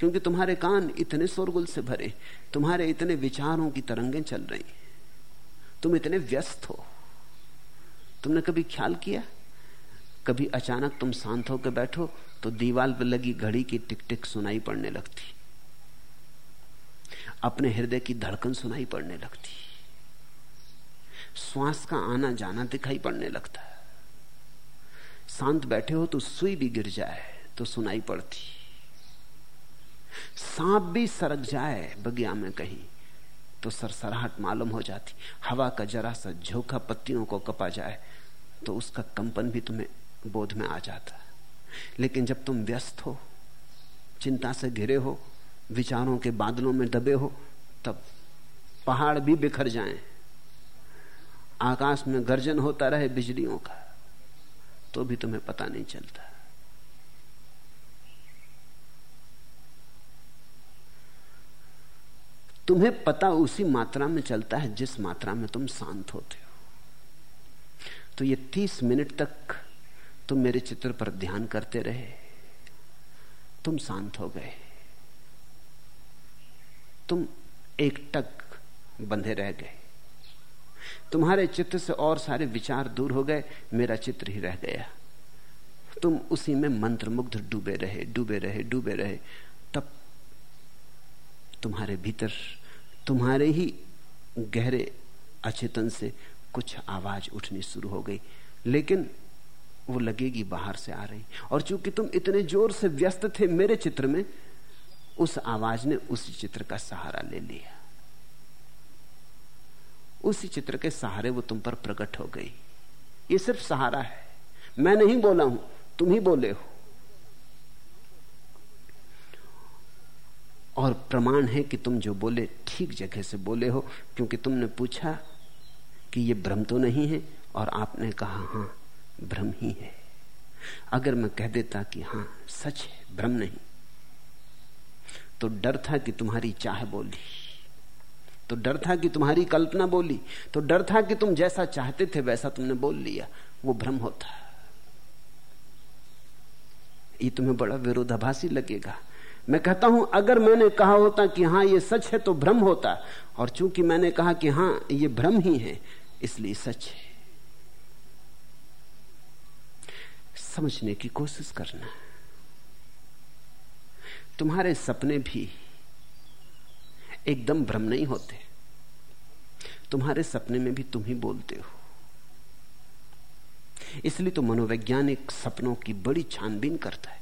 क्योंकि तुम्हारे कान इतने शोरगुल से भरे, तुम्हारे इतने विचारों की तरंगें चल रही तुम इतने व्यस्त हो। तुमने कभी ख्याल किया? कभी अचानक तुम शांत होकर बैठो तो दीवाल पर लगी घड़ी की टिक टिक सुनाई पड़ने लगती। अपने हृदय की धड़कन सुनाई पड़ने लगती। श्वास का आना जाना दिखाई पड़ने लगता है। शांत बैठे हो तो सुई भी गिर जाए तो सुनाई पड़ती। सांप भी सरक जाए बगिया में कहीं तो सरसराहट मालूम हो जाती। हवा का जरा सा झोंका पत्तियों को कपा जाए तो उसका कंपन भी तुम्हें बोध में आ जाता। लेकिन जब तुम व्यस्त हो चिंता से घिरे हो विचारों के बादलों में दबे हो तब पहाड़ भी बिखर जाएँ, आकाश में गर्जन होता रहे बिजलियों का तो भी तुम्हें पता नहीं चलता। तुम्हें पता उसी मात्रा में चलता है जिस मात्रा में तुम शांत होते हो। तो ये तीस मिनट तक तुम मेरे चित्र पर ध्यान करते रहे, तुम शांत हो गए। तुम एक टक बंधे रह गए। तुम्हारे चित्र से और सारे विचार दूर हो गए, मेरा चित्र ही रह गया। तुम उसी में मंत्र मुग्ध डूबे रहे डूबे रहे डूबे रहे। तब तुम्हारे भीतर, तुम्हारे ही गहरे अचेतन से कुछ आवाज़ उठनी शुरू हो गई। लेकिन वो लगेगी बाहर से आ रही। और चूँकि तुम इतने ज़ोर से व्यस्त थे मेरे चित्र में, उस आवाज़ ने उस चित्र का सहारा ले लिया। उसी चित्र के सहारे वो तुम पर प्रकट हो गई। ये सिर्फ़ सहारा है। मैं नहीं बोला हूँ, तुम ही बोले हो। और प्रमाण है कि तुम जो बोले, ठीक जगह से बोले हो, क्योंकि तुमने पूछा कि ये भ्रम तो नहीं है, और आपने कहा, हाँ, भ्रम ही है। अगर मैं कह देता कि हाँ, सच है, भ्रम नहीं तो डर था कि तुम्हारी चाह बोली। तो डर था कि तुम्हारी कल्पना बोली तो डर था कि तुम जैसा चाहते थे वैसा तुमने बोल लिया। वो भ्रम होता। ये तुम्हें बड़ा विरोधाभासी लगेगा। मैं कहता हूँ, अगर मैंने कहा होता कि हाँ, ये सच है तो भ्रम होता। और चूँकि मैंने कहा कि हाँ, ये भ्रम ही है, इसलिए सच है। समझने की कोशिश करना। तुम्हारे सपने भी एकदम भ्रम नहीं होते। तुम्हारे सपने में भी तुम ही बोलते हो। इसलिए तो मनोवैज्ञानिक सपनों की बड़ी छानबीन करता है।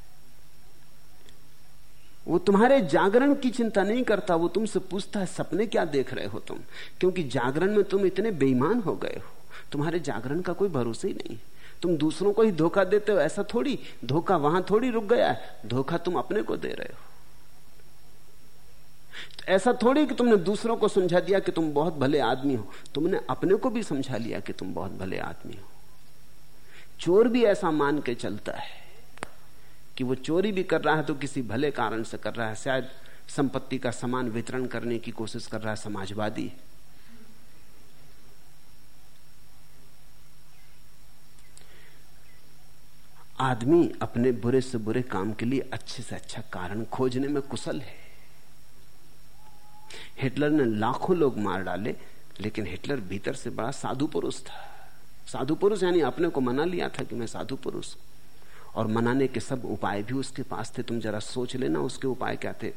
वो तुम्हारे जागरण की चिंता नहीं करता, वो तुमसे पूछता है, सपने क्या देख रहे हो तुम? क्योंकि जागरण में तुम इतने बेईमान हो गए हो। तुम्हारे जागरण का कोई भरोसा ही नहीं तुम दूसरों को ही धोखा देते हो, ऐसा थोड़ी। धोखा वहाँ थोड़ी रुक गया है। धोखा तुम अपने को दे रहे हो। तो ऐसा थोड़ी कि तुमने दूसरों को समझा दिया कि तुम बहुत भले आदमी हो। तुमने अपने को भी समझा लिया कि तुम बहुत भले आदमी हो। चोर भी ऐसा मान के चलता है कि वो चोरी भी कर रहा है तो किसी भले कारण से कर रहा है। शायद संपत्ति का समान वितरण करने की कोशिश कर रहा है समाजवादी। आदमी अपने बुरे से बुरे काम के लिए अच्छे से अच्छा कारण खोजने में कुशल है। हिटलर ने लाखों लोग मार डाले, लेकिन हिटलर भीतर से बड़ा साधु पुरुष था। साधु पुरुष यानी अपने को मना लिया था कि मैं साधु पुरुष और मनाने के सब उपाय भी उसके पास थे। तुम जरा सोच लेना उसके उपाय क्या थे।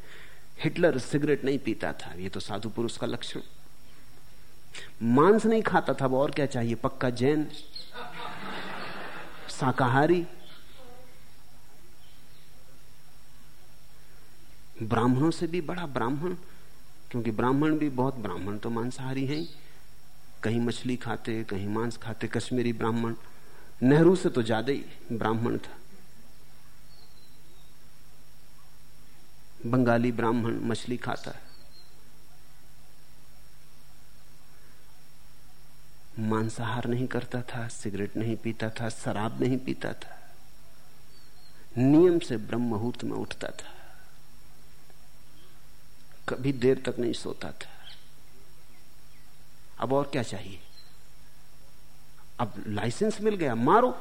हिटलर सिगरेट नहीं पीता था। ये तो साधु पुरुष का लक्षण। मांस नहीं खाता था। और क्या चाहिए? पक्का जैन? शाकाहारी? ब्राह्मणों से भी बड़ा ब्राह्मण क्योंकि ब्राह्मण भी बहुत ब्राह्मण तो मांसाहारी हैं। कहीं मछली खाते, कहीं मांस खाते, कश्मीरी ब्राह्मण। नेहरू से तो ज़्यादा ही ब्राह्मण था। बंगाली ब्राह्मण मछली खाता है। मांसाहार नहीं करता था, सिगरेट नहीं पीता था, शराब नहीं पीता था। नियम से ब्रह्म मुहूर्त में उठता था। कभी देर तक नहीं सोता था। अब और क्या चाहिए? अब लाइसेंस मिल गया, मारो।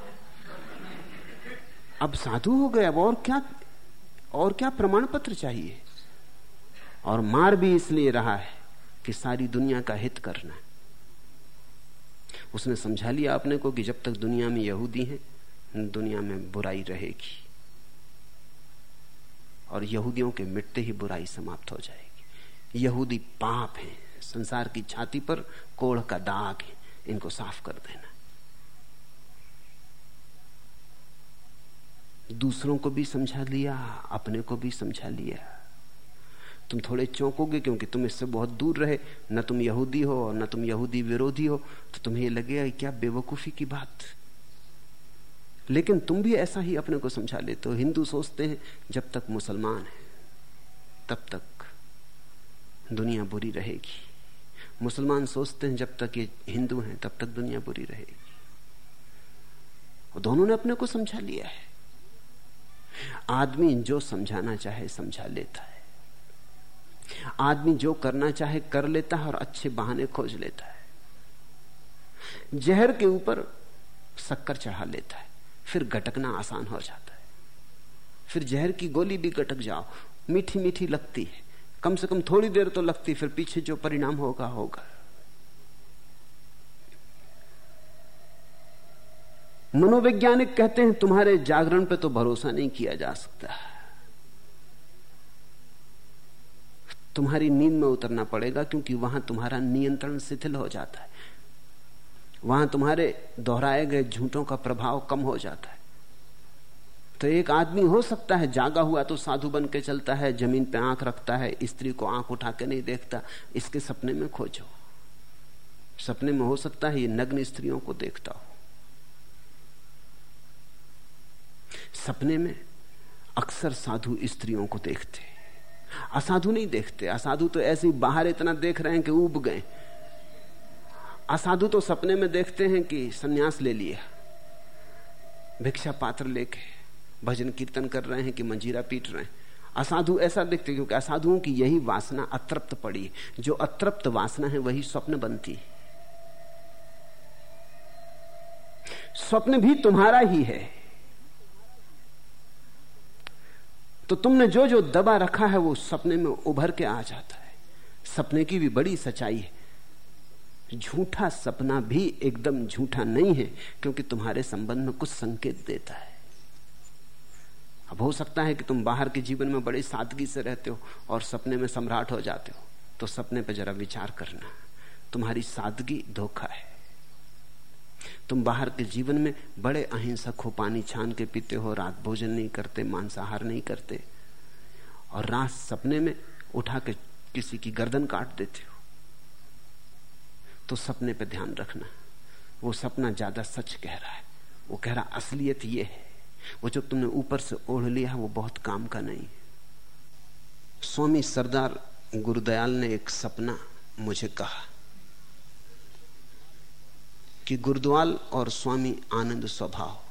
अब साधु हो गया, अब और क्या और क्या प्रमाण पत्र चाहिए? और मार भी इसलिए रहा है कि सारी दुनिया का हित करना उसने समझा लिया अपने को कि जब तक दुनिया में यहूदी हैं, दुनिया में बुराई रहेगी। और यहूदियों के मिटते ही बुराई समाप्त हो जाएगी। यहूदी पाप है, संसार की छाती पर कोढ़ का दाग है, इनको साफ़ कर देना। दूसरों को भी समझा लिया, अपने को भी समझा लिया। तुम थोड़े चौंकोगे क्योंकि तुम इससे बहुत दूर रहे, न तुम यहूदी हो और न तुम यहूदी विरोधी हो तो तुम्हें यह लगेगा क्या बेवकूफ़ी की बात। लेकिन तुम भी ऐसा ही अपने को समझा लेते हो। हिंदू सोचते हैं, जब तक मुसलमान है, तब तक दुनिया बुरी रहेगी। मुसलमान सोचते हैं, जब तक ये हिंदू हैं, तब तक दुनिया बुरी रहेगी। और दोनों ने अपने को समझा लिया है। आदमी जो समझाना चाहे, समझा लेता है। आदमी जो करना चाहे, कर लेता है और अच्छे बहाने खोज लेता है। जहर के ऊपर शक्कर चढ़ा लेता है। फिर गटकना आसान हो जाता है। फिर जहर की गोली भी गटक जाओ। मीठी मीठी लगती है। कम से कम थोड़ी देर तो लगती, फिर पीछे जो परिणाम होगा होगा। मनोवैज्ञानिक कहते हैं, तुम्हारे जागरण पे तो भरोसा नहीं किया जा सकता। तुम्हारी नींद में उतरना पड़ेगा, क्योंकि वहाँ तुम्हारा नियंत्रण शिथिल हो जाता है। वहाँ तुम्हारे दोहराए गए झूठों का प्रभाव कम हो जाता है। तो एक आदमी हो सकता है, जागा हुआ तो साधु बन के चलता है, ज़मीन पे आँख रखता है, स्त्री को आँख उठा के नहीं देखता, इसके सपने में खोजो। सपने में हो सकता है ये नग्न स्त्रियों को देखता हो। सपने में अक्सर साधु स्त्रियों को देखते। असाधु नहीं देखते। असाधु तो ऐसे ही बाहर इतना देख रहे हैं कि उब गए। असाधु तो सपने में देखते हैं कि सन्यास ले लिया, भिक्षा पात्र लेके। भजन कीर्तन कर रहे हैं कि मंजीरा पीट रहे हैं। असाधु ऐसा देखते क्योंकि असाधुओं की यही वासना अतृप्त पड़ी जो अतृप्त वासना है, वही स्वप्न बनती स्वप्न भी तुम्हारा ही है। तो तुमने जो जो दबा रखा है, वो सपने में उभर के आ जाता है। सपने की भी बड़ी सच्चाई है। झूठा सपना भी एकदम झूठा नहीं है, क्योंकि तुम्हारे संबंध में कुछ संकेत देता है। अब हो सकता है कि तुम बाहर के जीवन में बड़ी सादगी से रहते हो और सपने में सम्राट हो जाते हो। तो सपने पर जरा विचार करना। तुम्हारी सादगी धोखा है। तुम बाहर के जीवन में बड़े अहिंसक हो, पानी छान के पीते हो, रात भोजन नहीं करते, मांसाहार नहीं करते, और रात सपने में उठा के किसी की गर्दन काट देते हो। तो सपने पे ध्यान रखना। वो सपना ज़्यादा सच कह रहा है। वो कह रहा, असलियत ये है वो जो तुमने ऊपर से ओढ़ लिया वो बहुत काम का नहीं। स्वामी सरदार गुरुदयाल ने एक सपना मुझे कहा कि गुरुद्वाल और स्वामी आनंद स्वभाव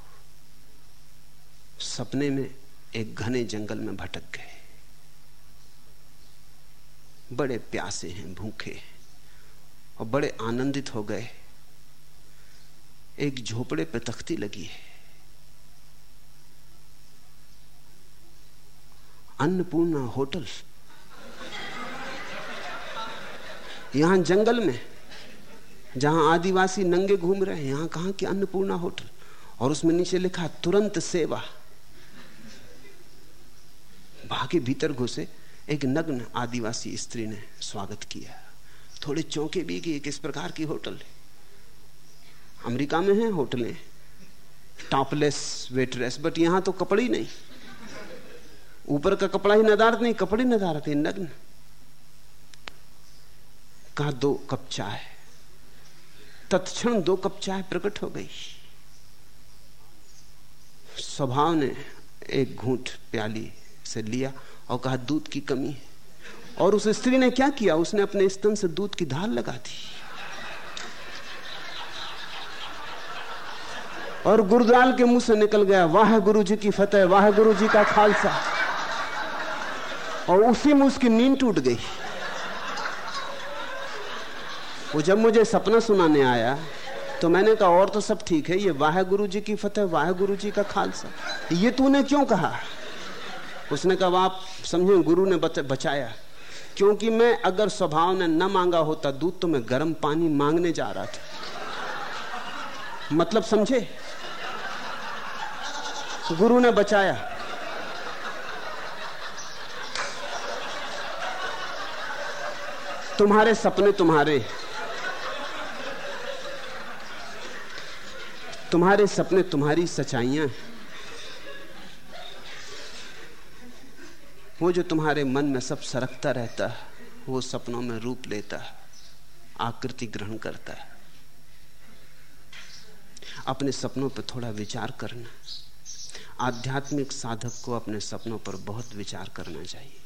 सपने में एक घने जंगल में भटक गए। बड़े प्यासे हैं, भूखे हैं और बड़े आनंदित हो गए। एक झोपड़े पे तख्ती लगी है। अन्नपूर्णा होटल यहाँ जंगल में, जहाँ आदिवासी नंगे घूम रहे हैं, यहाँ कहाँ की अन्नपूर्णा होटल? और उसमें नीचे लिखा, तुरंत सेवा। भागे भीतर घुसे एक नग्न आदिवासी स्त्री ने स्वागत किया। थोड़े चौंके भी कि किस प्रकार की होटल है? अमेरिका में है होटलें। टॉपलेस वेटरेस बट यहाँ तो कपड़े ही नहीं। ऊपर का कपड़ा ही नदारत नहीं, कपड़े नदारत है नग्न। कहा, दो कप चाय। तत्क्षण दो कप चाय प्रकट हो गई। स्वभाव ने एक घूंट प्याली से लिया और कहा, दूध की कमी है। और उस स्त्री ने क्या किया? उसने अपने स्तन से दूध की धार लगा दी। और गुरुद्वाल के मुँह से निकल गया, वाह गुरु जी की फतेह, वाह गुरु जी का खालसा। और उसी में उसकी नींद टूट गई। वो जब मुझे सपना सुनाने आया तो मैंने कहा, और तो सब ठीक है, ये वाह गुरु जी की फतेह वाह गुरु जी का खालसा। ये तूने क्यों कहा? उसने कहा आप समझे, गुरु ने बचाया। क्योंकि मैं अगर स्वभाव ने न मांगा होता, दूध तो मैं गर्म पानी मांगने जा रहा था। मतलब समझे? गुरु ने बचाया। तुम्हारे सपने तुम्हारे। तुम्हारे सपने तुम्हारी सच्चाइयाँ वो जो तुम्हारे मन में सब सरकता रहता है, वो सपनों में रूप लेता है, आकृति ग्रहण करता है। अपने सपनों पर थोड़ा विचार करना, आध्यात्मिक साधक को अपने सपनों पर बहुत विचार करना चाहिए।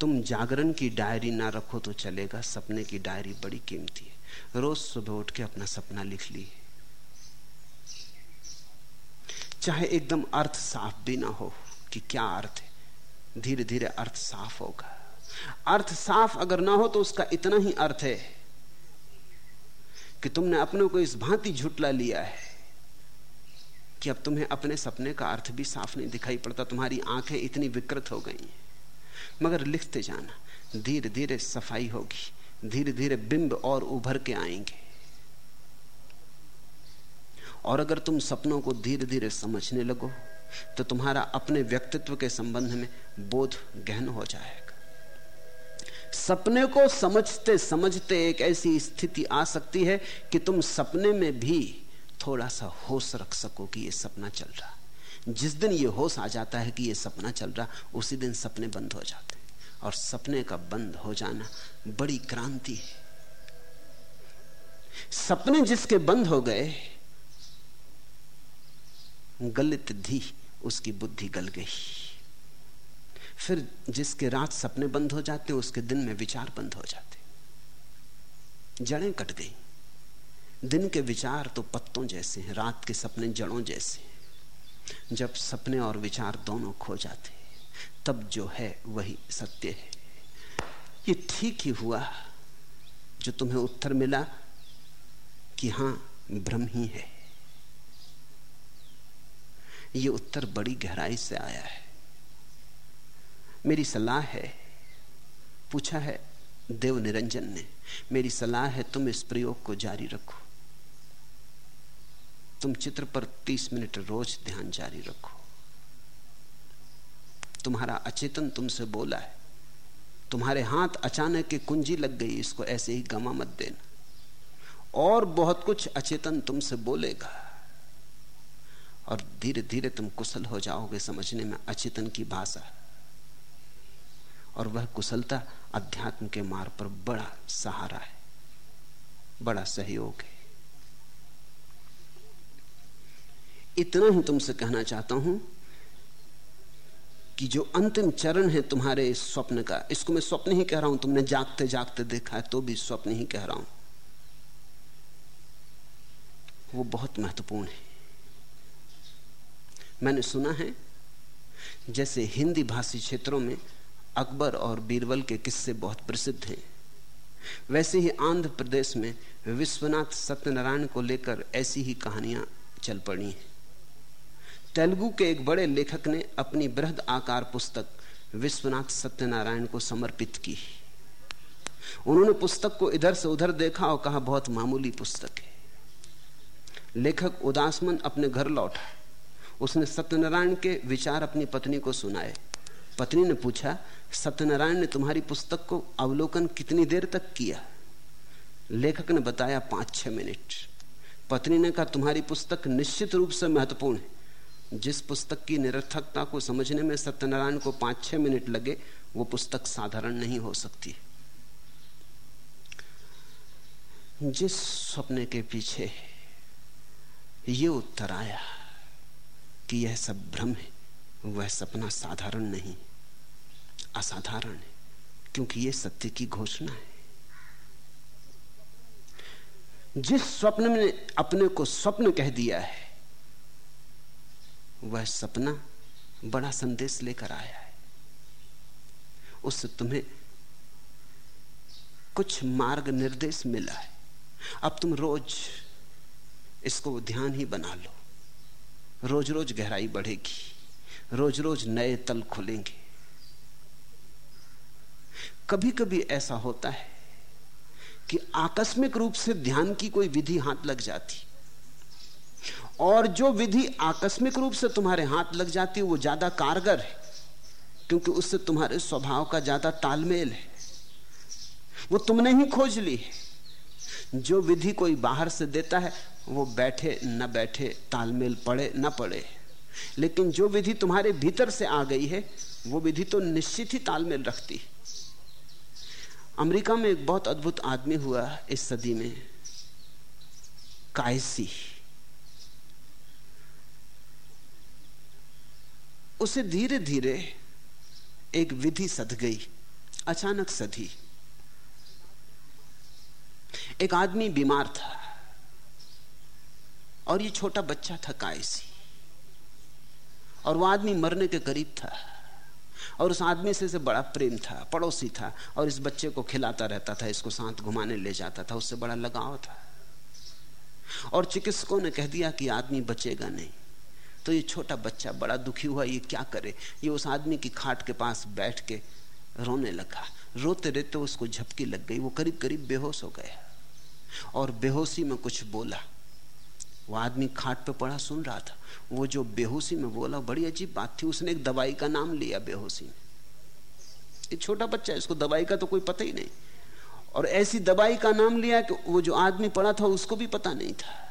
तुम जागरण की डायरी ना रखो तो चलेगा, सपने की डायरी बड़ी कीमती है। रोज सुबह उठ के अपना सपना लिख ली चाहे एकदम अर्थ साफ़ भी ना हो कि क्या अर्थ है धीरे धीरे अर्थ साफ़ होगा। अर्थ साफ़ अगर ना हो तो उसका इतना ही अर्थ है कि तुमने अपने को इस भांति झुटला लिया है कि अब तुम्हें अपने सपने का अर्थ भी साफ़ नहीं दिखाई पड़ता, तुम्हारी आँखें इतनी विकृत हो गई मगर लिखते जाना। धीरे धीरे सफ़ाई होगी। धीरे धीरे बिंब और उभर के आएँगे। और अगर तुम सपनों को धीरे धीरे समझने लगो तो तुम्हारा अपने व्यक्तित्व के संबंध में बोध गहन हो जाएगा। सपने को समझते समझते एक ऐसी स्थिति आ सकती है कि तुम सपने में भी थोड़ा सा होश रख सको कि यह सपना चल रहा। जिस दिन यह होश आ जाता है कि यह सपना चल रहा, उसी दिन सपने बंद हो जाते हैं। और सपने का बंद हो जाना बड़ी क्रांति है। सपने जिसके बंद हो गए, गलित धी, उसकी बुद्धि गल गई। फिर जिसके रात सपने बंद हो जाते, उसके दिन में विचार बंद हो जाते। जड़ें कट गई। दिन के विचार तो पत्तों जैसे हैं, रात के सपने जड़ों जैसे हैं। जब सपने और विचार दोनों खो जाते तब जो है वही सत्य है। ये ठीक ही हुआ जो तुम्हें उत्तर मिला कि हाँ भ्रम ही है। ये उत्तर बड़ी गहराई से आया है। मेरी सलाह है, पूछा है देव निरंजन ने, मेरी सलाह है तुम इस प्रयोग को जारी रखो। तुम चित्र पर 30 मिनट रोज ध्यान जारी रखो। तुम्हारा अचेतन तुमसे बोला है। तुम्हारे हाथ अचानक की कुंजी लग गई, इसको ऐसे ही गमा मत देना। और बहुत कुछ अचेतन तुमसे बोलेगा। और धीरे धीरे तुम कुशल हो जाओगे, समझने में अचेतन की भाषा। और वह कुशलता अध्यात्म के मार्ग पर बड़ा सहारा है, बड़ा सहयोग है। इतना ही तुमसे कहना चाहता हूँ कि जो अंतिम चरण है तुम्हारे इस स्वप्न का, इसको मैं स्वप्न ही कह रहा हूँ, तुमने जागते जागते देखा है तो भी स्वप्न ही कह रहा हूँ। वो बहुत महत्वपूर्ण है। मैंने सुना है, जैसे हिंदी भाषी क्षेत्रों में अकबर और बीरबल के किस्से बहुत प्रसिद्ध हैं। वैसे ही आंध्र प्रदेश में विश्वनाथ सत्यनारायण को लेकर ऐसी ही कहानियाँ चल पड़ी हैं। तेलुगु के एक बड़े लेखक ने अपनी बृहद आकार पुस्तक विश्वनाथ सत्यनारायण को समर्पित की। उन्होंने पुस्तक को इधर से उधर देखा और कहा, बहुत मामूली पुस्तक है। लेखक उदासमन अपने घर लौटा। उसने सत्यनारायण के विचार अपनी पत्नी को सुनाए। पत्नी ने पूछा, सत्यनारायण ने तुम्हारी पुस्तक को अवलोकन कितनी देर तक किया? लेखक ने बताया, पाँच छह मिनट। पत्नी ने कहा, तुम्हारी पुस्तक निश्चित रूप से महत्वपूर्ण है। जिस पुस्तक की निरर्थकता को समझने में सत्यनारायण को पाँच छह मिनट लगे, वो पुस्तक साधारण नहीं हो सकती। जिस सपने के पीछे ये उत्तर आया कि यह सब भ्रम है, वह सपना साधारण नहीं, असाधारण है, क्योंकि यह सत्य की घोषणा है। जिस स्वप्न ने अपने को स्वप्न कह दिया है वह सपना बड़ा संदेश लेकर आया है। उससे तुम्हें कुछ मार्ग निर्देश मिला है। अब तुम रोज इसको ध्यान ही बना लो। रोज रोज गहराई बढ़ेगी। रोज रोज नए तल खुलेंगे। कभी कभी ऐसा होता है कि आकस्मिक रूप से ध्यान की कोई विधि हाथ लग जाती। और जो विधि आकस्मिक रूप से तुम्हारे हाथ लग जाती है, वो ज़्यादा कारगर है, क्योंकि उससे तुम्हारे स्वभाव का ज़्यादा तालमेल है। वो तुमने ही खोज ली है। जो विधि कोई बाहर से देता है, वो बैठे न बैठे तालमेल पड़े न पड़े। लेकिन जो विधि तुम्हारे भीतर से आ गई है, वो विधि तो निश्चित ही तालमेल रखती है। अमेरिका में एक बहुत अद्भुत आदमी हुआ इस सदी में कायसी उसे धीरे धीरे एक विधि सध गई अचानक सधी। एक आदमी बीमार था और ये छोटा बच्चा था कायसी। और वो आदमी मरने के करीब था और उस आदमी से, से बड़ा प्रेम था पड़ोसी था और इस बच्चे को खिलाता रहता था इसको साथ घुमाने ले जाता था उससे बड़ा लगाव था। और चिकित्सकों ने कह दिया कि आदमी बचेगा नहीं। तो ये छोटा बच्चा बड़ा दुखी हुआ, ये क्या करे? ये उस आदमी की खाट के पास बैठ के रोने लगा। रोते रहते उसको झपकी लग गई। वो करीब करीब बेहोश हो गया। और बेहोशी में कुछ बोला। वो आदमी खाट पे पड़ा, सुन रहा था। वो जो बेहोशी में बोला, बड़ी अजीब बात थी। उसने एक दवाई का नाम लिया बेहोशी में। एक छोटा बच्चा इसको दवाई का तो कोई पता ही नहीं। और ऐसी दवाई का नाम लिया कि वो जो आदमी पड़ा था, उसको भी पता नहीं था।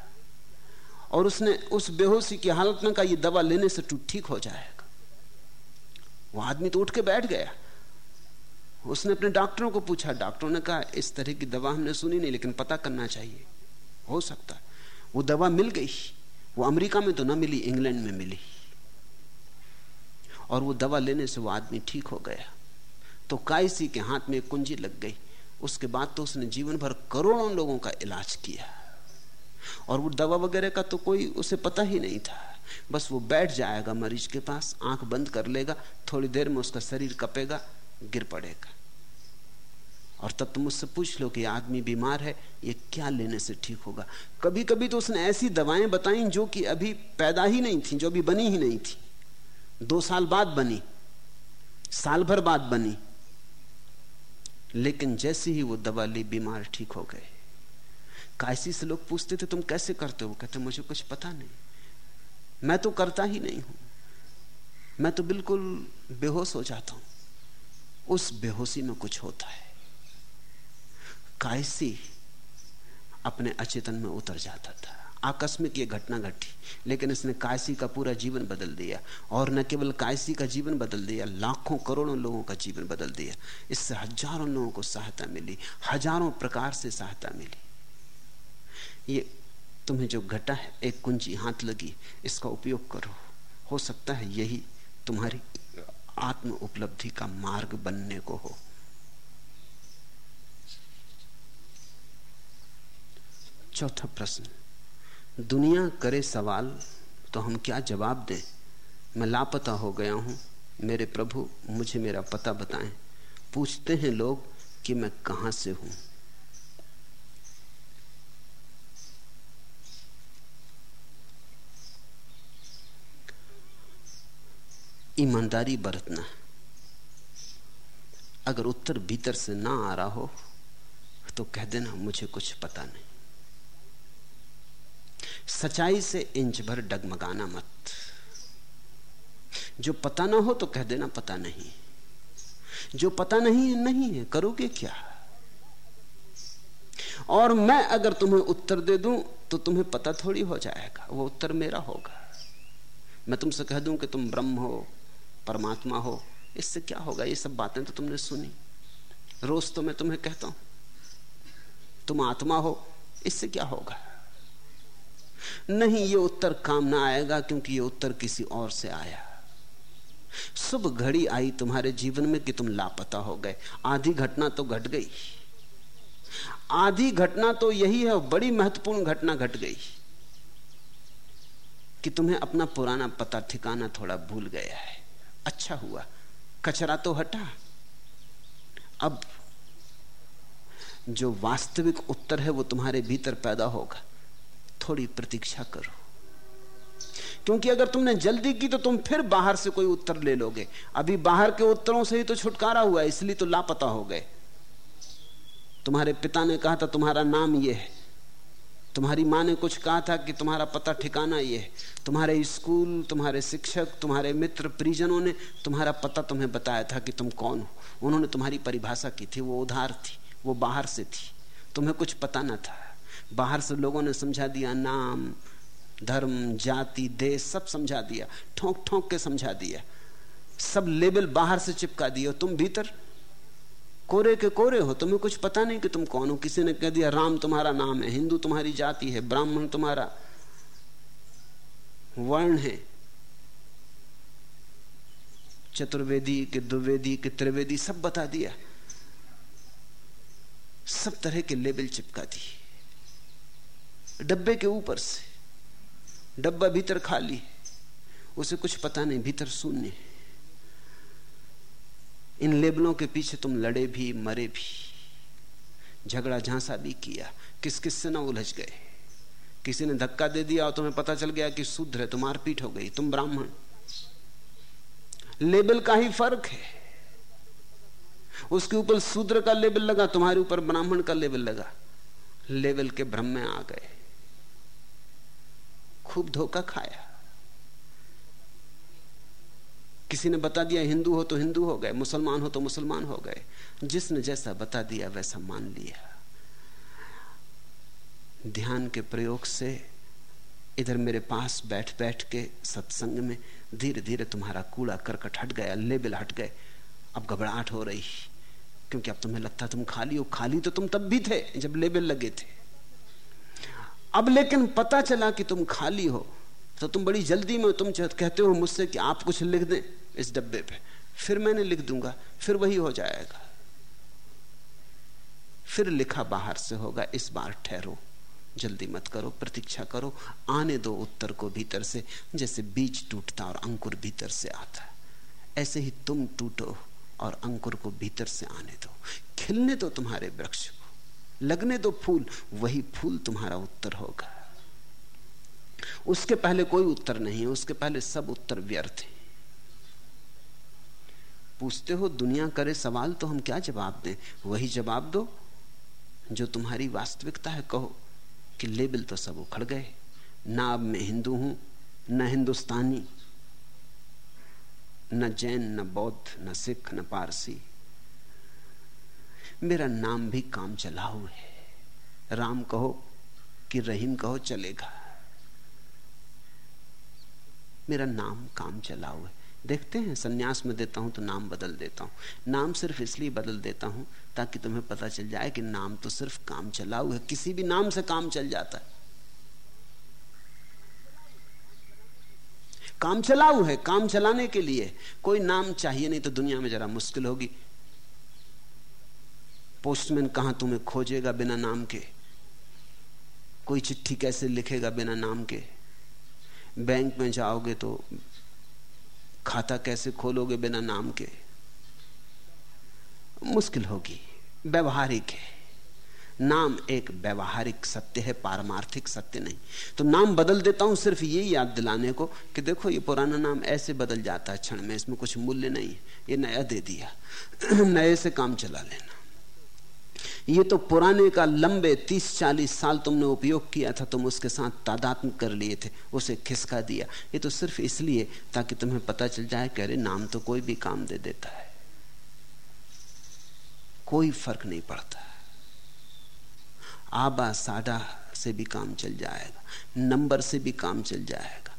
और उसने उस बेहोशी की हालत में कहा, ये दवा लेने से तू ठीक हो जाएगा। वो आदमी तो उठ के बैठ गया। उसने अपने डॉक्टरों को पूछा। डॉक्टरों ने कहा, इस तरह की दवा हमने सुनी नहीं, लेकिन पता करना चाहिए। हो सकता वो दवा मिल गई। वो अमेरिका में तो ना मिली, इंग्लैंड में मिली। और वो दवा लेने से वो आदमी ठीक हो गया। तो कायसी के हाथ में कुंजी लग गई। उसके बाद तो उसने जीवन भर करोड़ों लोगों का इलाज किया। और वो दवा वगैरह का तो कोई उसे पता ही नहीं था। बस वो बैठ जाएगा मरीज़ के पास, आँख बंद कर लेगा, थोड़ी देर में उसका शरीर कपेगा, गिर पड़ेगा। और तब तुम मुझसे पूछ लो कि आदमी बीमार है, ये क्या लेने से ठीक होगा? कभी कभी तो उसने ऐसी दवाएँ बताई जो कि अभी पैदा ही नहीं थी, जो अभी बनी ही नहीं थी। दो साल बाद बनी, साल भर बाद बनी। लेकिन जैसे ही वो दवा ली, बीमार ठीक हो गए। काशी से लोग पूछते थे, तुम कैसे करते हो? कहते, मुझे कुछ पता नहीं। मैं तो करता ही नहीं हूँ। मैं तो बिल्कुल बेहोश हो जाता हूँ। उस बेहोशी में कुछ होता है। कायसी अपने अचेतन में उतर जाता था। आकस्मिक ये घटना घटी, लेकिन इसने कायसी का पूरा जीवन बदल दिया और न केवल कायसी का जीवन बदल दिया, लाखों करोड़ों लोगों का जीवन बदल दिया। इससे हज़ारों लोगों को सहायता मिली, हज़ारों प्रकार से सहायता मिली। ये तुम्हें जो घटा है, एक कुंजी हाथ लगी, इसका उपयोग करो। हो सकता है यही तुम्हारी आत्म उपलब्धि का मार्ग बनने को हो। चौथा प्रश्न। दुनिया करे सवाल तो हम क्या जवाब दें? मैं लापता हो गया हूँ। मेरे प्रभु, मुझे मेरा पता बताएँ। पूछते हैं लोग कि मैं कहाँ से हूँ। ईमानदारी बरतना अगर उत्तर भीतर से ना आ रहा हो तो कह देना, मुझे कुछ पता नहीं। सच्चाई से इंच भर डगमगाना मत। जो पता ना हो तो कह देना, पता नहीं। जो पता नहीं है नहीं है, करोगे क्या? और मैं अगर तुम्हें उत्तर दे दूँ तो तुम्हें पता थोड़ी हो जाएगा, वो उत्तर मेरा होगा। मैं तुमसे कह दूँ कि तुम ब्रह्म हो परमात्मा हो, इससे क्या होगा? ये सब बातें तो तुमने सुनी। रोज तो मैं तुम्हें कहता हूँ, तुम आत्मा हो, इससे क्या होगा? नहीं ये उत्तर काम ना आएगा, क्योंकि ये उत्तर किसी और से आया। शुभ घड़ी आई तुम्हारे जीवन में कि तुम लापता हो गए। आधी घटना तो घट गई। आधी घटना तो यही है, बड़ी महत्वपूर्ण घटना घट गई। कि तुम्हें अपना पुराना पता ठिकाना थोड़ा भूल गया है। अच्छा हुआ। कचरा तो हटा। अब जो वास्तविक उत्तर है वो तुम्हारे भीतर पैदा होगा। थोड़ी प्रतीक्षा करो। क्योंकि अगर तुमने जल्दी की तो तुम फिर बाहर से कोई उत्तर ले लोगे। अभी बाहर के उत्तरों से ही तो छुटकारा हुआ, इसलिए तो लापता हो गए। तुम्हारे पिता ने कहा था, तुम्हारा नाम यह है। तुम्हारी माँ ने कुछ कहा था कि तुम्हारा पता ठिकाना ये है। तुम्हारे स्कूल, तुम्हारे शिक्षक, तुम्हारे मित्र, परिजनों ने तुम्हारा पता तुम्हें बताया था कि तुम कौन हो। उन्होंने तुम्हारी परिभाषा की थी, वो उधार थी, वो बाहर से थी। तुम्हें कुछ पता ना था। बाहर से लोगों ने समझा दिया, नाम, धर्म, जाति, देश, सब समझा दिया ठोंक ठोंक के समझा दिया। सब लेबल बाहर से चिपका दिया तुम भीतर कोरे के कोरे हो, तुम्हें कुछ पता नहीं कि तुम कौन हो। किसी ने कह दिया, राम तुम्हारा नाम है, हिंदू तुम्हारी जाति है, ब्राह्मण तुम्हारा वर्ण है। चतुर्वेदी के द्विवेदी के त्रिवेदी सब बता दिया। सब तरह के लेबल चिपका दिए डब्बे के ऊपर से डब्बा भीतर खाली, उसे कुछ पता नहीं, भीतर शून्य इन लेबलों के पीछे तुम लड़े भी, मरे भी। झगड़ा झांसा भी किया। किस किस से ना उलझ गए? किसी ने धक्का दे दिया और तुम्हें पता चल गया कि शुद्ध है तुम मारपीट हो गई, तुम ब्राह्मण। लेबल का ही फ़र्क है। उसके ऊपर शूद्र का लेबल लगा, तुम्हारे ऊपर ब्राह्मण का लेबल लगा। लेवल के भ्रम में आ गए। खूब धोखा खाया। किसी ने बता दिया हिंदू हो तो हिंदू हो गए, मुसलमान हो तो मुसलमान हो गए। जिसने जैसा बता दिया वैसा मान लिया। ध्यान के प्रयोग से इधर मेरे पास बैठ बैठ के सत्संग में धीरे धीरे तुम्हारा कूड़ा करकट हट गया, लेबल हट गए। अब घबराहट हो रही, क्योंकि अब तुम्हें लगता तुम खाली हो। खाली तो तुम तब भी थे जब लेबल लगे थे। अब लेकिन पता चला कि तुम खाली हो। तो तुम बड़ी जल्दी में तुम कहते हो मुझसे कि आप कुछ लिख दें इस डब्बे पे। फिर मैंने लिख दूँगा, फिर वही हो जाएगा। फिर लिखा बाहर से होगा, इस बार ठहरो, जल्दी मत करो, प्रतीक्षा करो, आने दो उत्तर को भीतर से, जैसे बीज टूटता और अंकुर भीतर से आता ऐसे ही तुम टूटो और अंकुर को भीतर से आने दो। खिलने दो तुम्हारे वृक्ष को, लगने दो फूल, वही फूल तुम्हारा उत्तर होगा। उसके पहले कोई उत्तर नहीं है, उसके पहले सब उत्तर व्यर्थ है। पूछते हो, दुनिया करे सवाल तो हम क्या जवाब दें? वही जवाब दो, जो तुम्हारी वास्तविकता है, कहो कि लेबल तो सब उखड़ गए। ना अब मैं हिंदू हूँ, न हिंदुस्तानी, न जैन, न बौद्ध, न सिख, न पारसी। मेरा नाम भी काम चलाऊ है। राम कहो कि रहीम कहो चलेगा। मेरा नाम काम चलाऊ है। देखते हैं, सन्यास में देता हूँ तो नाम बदल देता हूँ। नाम सिर्फ़ इसलिए बदल देता हूँ ताकि तुम्हें पता चल जाए कि नाम तो सिर्फ़ काम चलाऊ है। किसी भी नाम से काम चल जाता है। काम चलाऊ है, काम चलाने के लिए। कोई नाम चाहिए नहीं तो दुनिया में जरा मुश्किल होगी। पोस्टमैन कहाँ तुम्हें खोजेगा बिना नाम के? कोई चिट्ठी कैसे लिखेगा बिना नाम के? बैंक में जाओगे तो खाता कैसे खोलोगे बिना नाम के? मुश्किल होगी। व्यवहारिक है। नाम एक व्यवहारिक सत्य है, पारमार्थिक सत्य नहीं। तो नाम बदल देता हूँ सिर्फ़ ये याद दिलाने को कि देखो ये पुराना नाम ऐसे बदल जाता है क्षण में, इसमें कुछ मूल्य नहीं है। ये नया दे दिया। [CLEARS THROAT] नए से काम चला लेना। ये तो पुराने का लंबे तीस चालीस साल तुमने उपयोग किया था, तुम उसके साथ तादात्म कर लिए थे, उसे खिसका दिया। ये तो सिर्फ़ इसलिए ताकि तुम्हें पता चल जाए कि अरे, नाम तो कोई भी काम दे देता है। कोई फ़र्क नहीं पड़ता। आबा साडा से भी काम चल जाएगा, नंबर से भी काम चल जाएगा।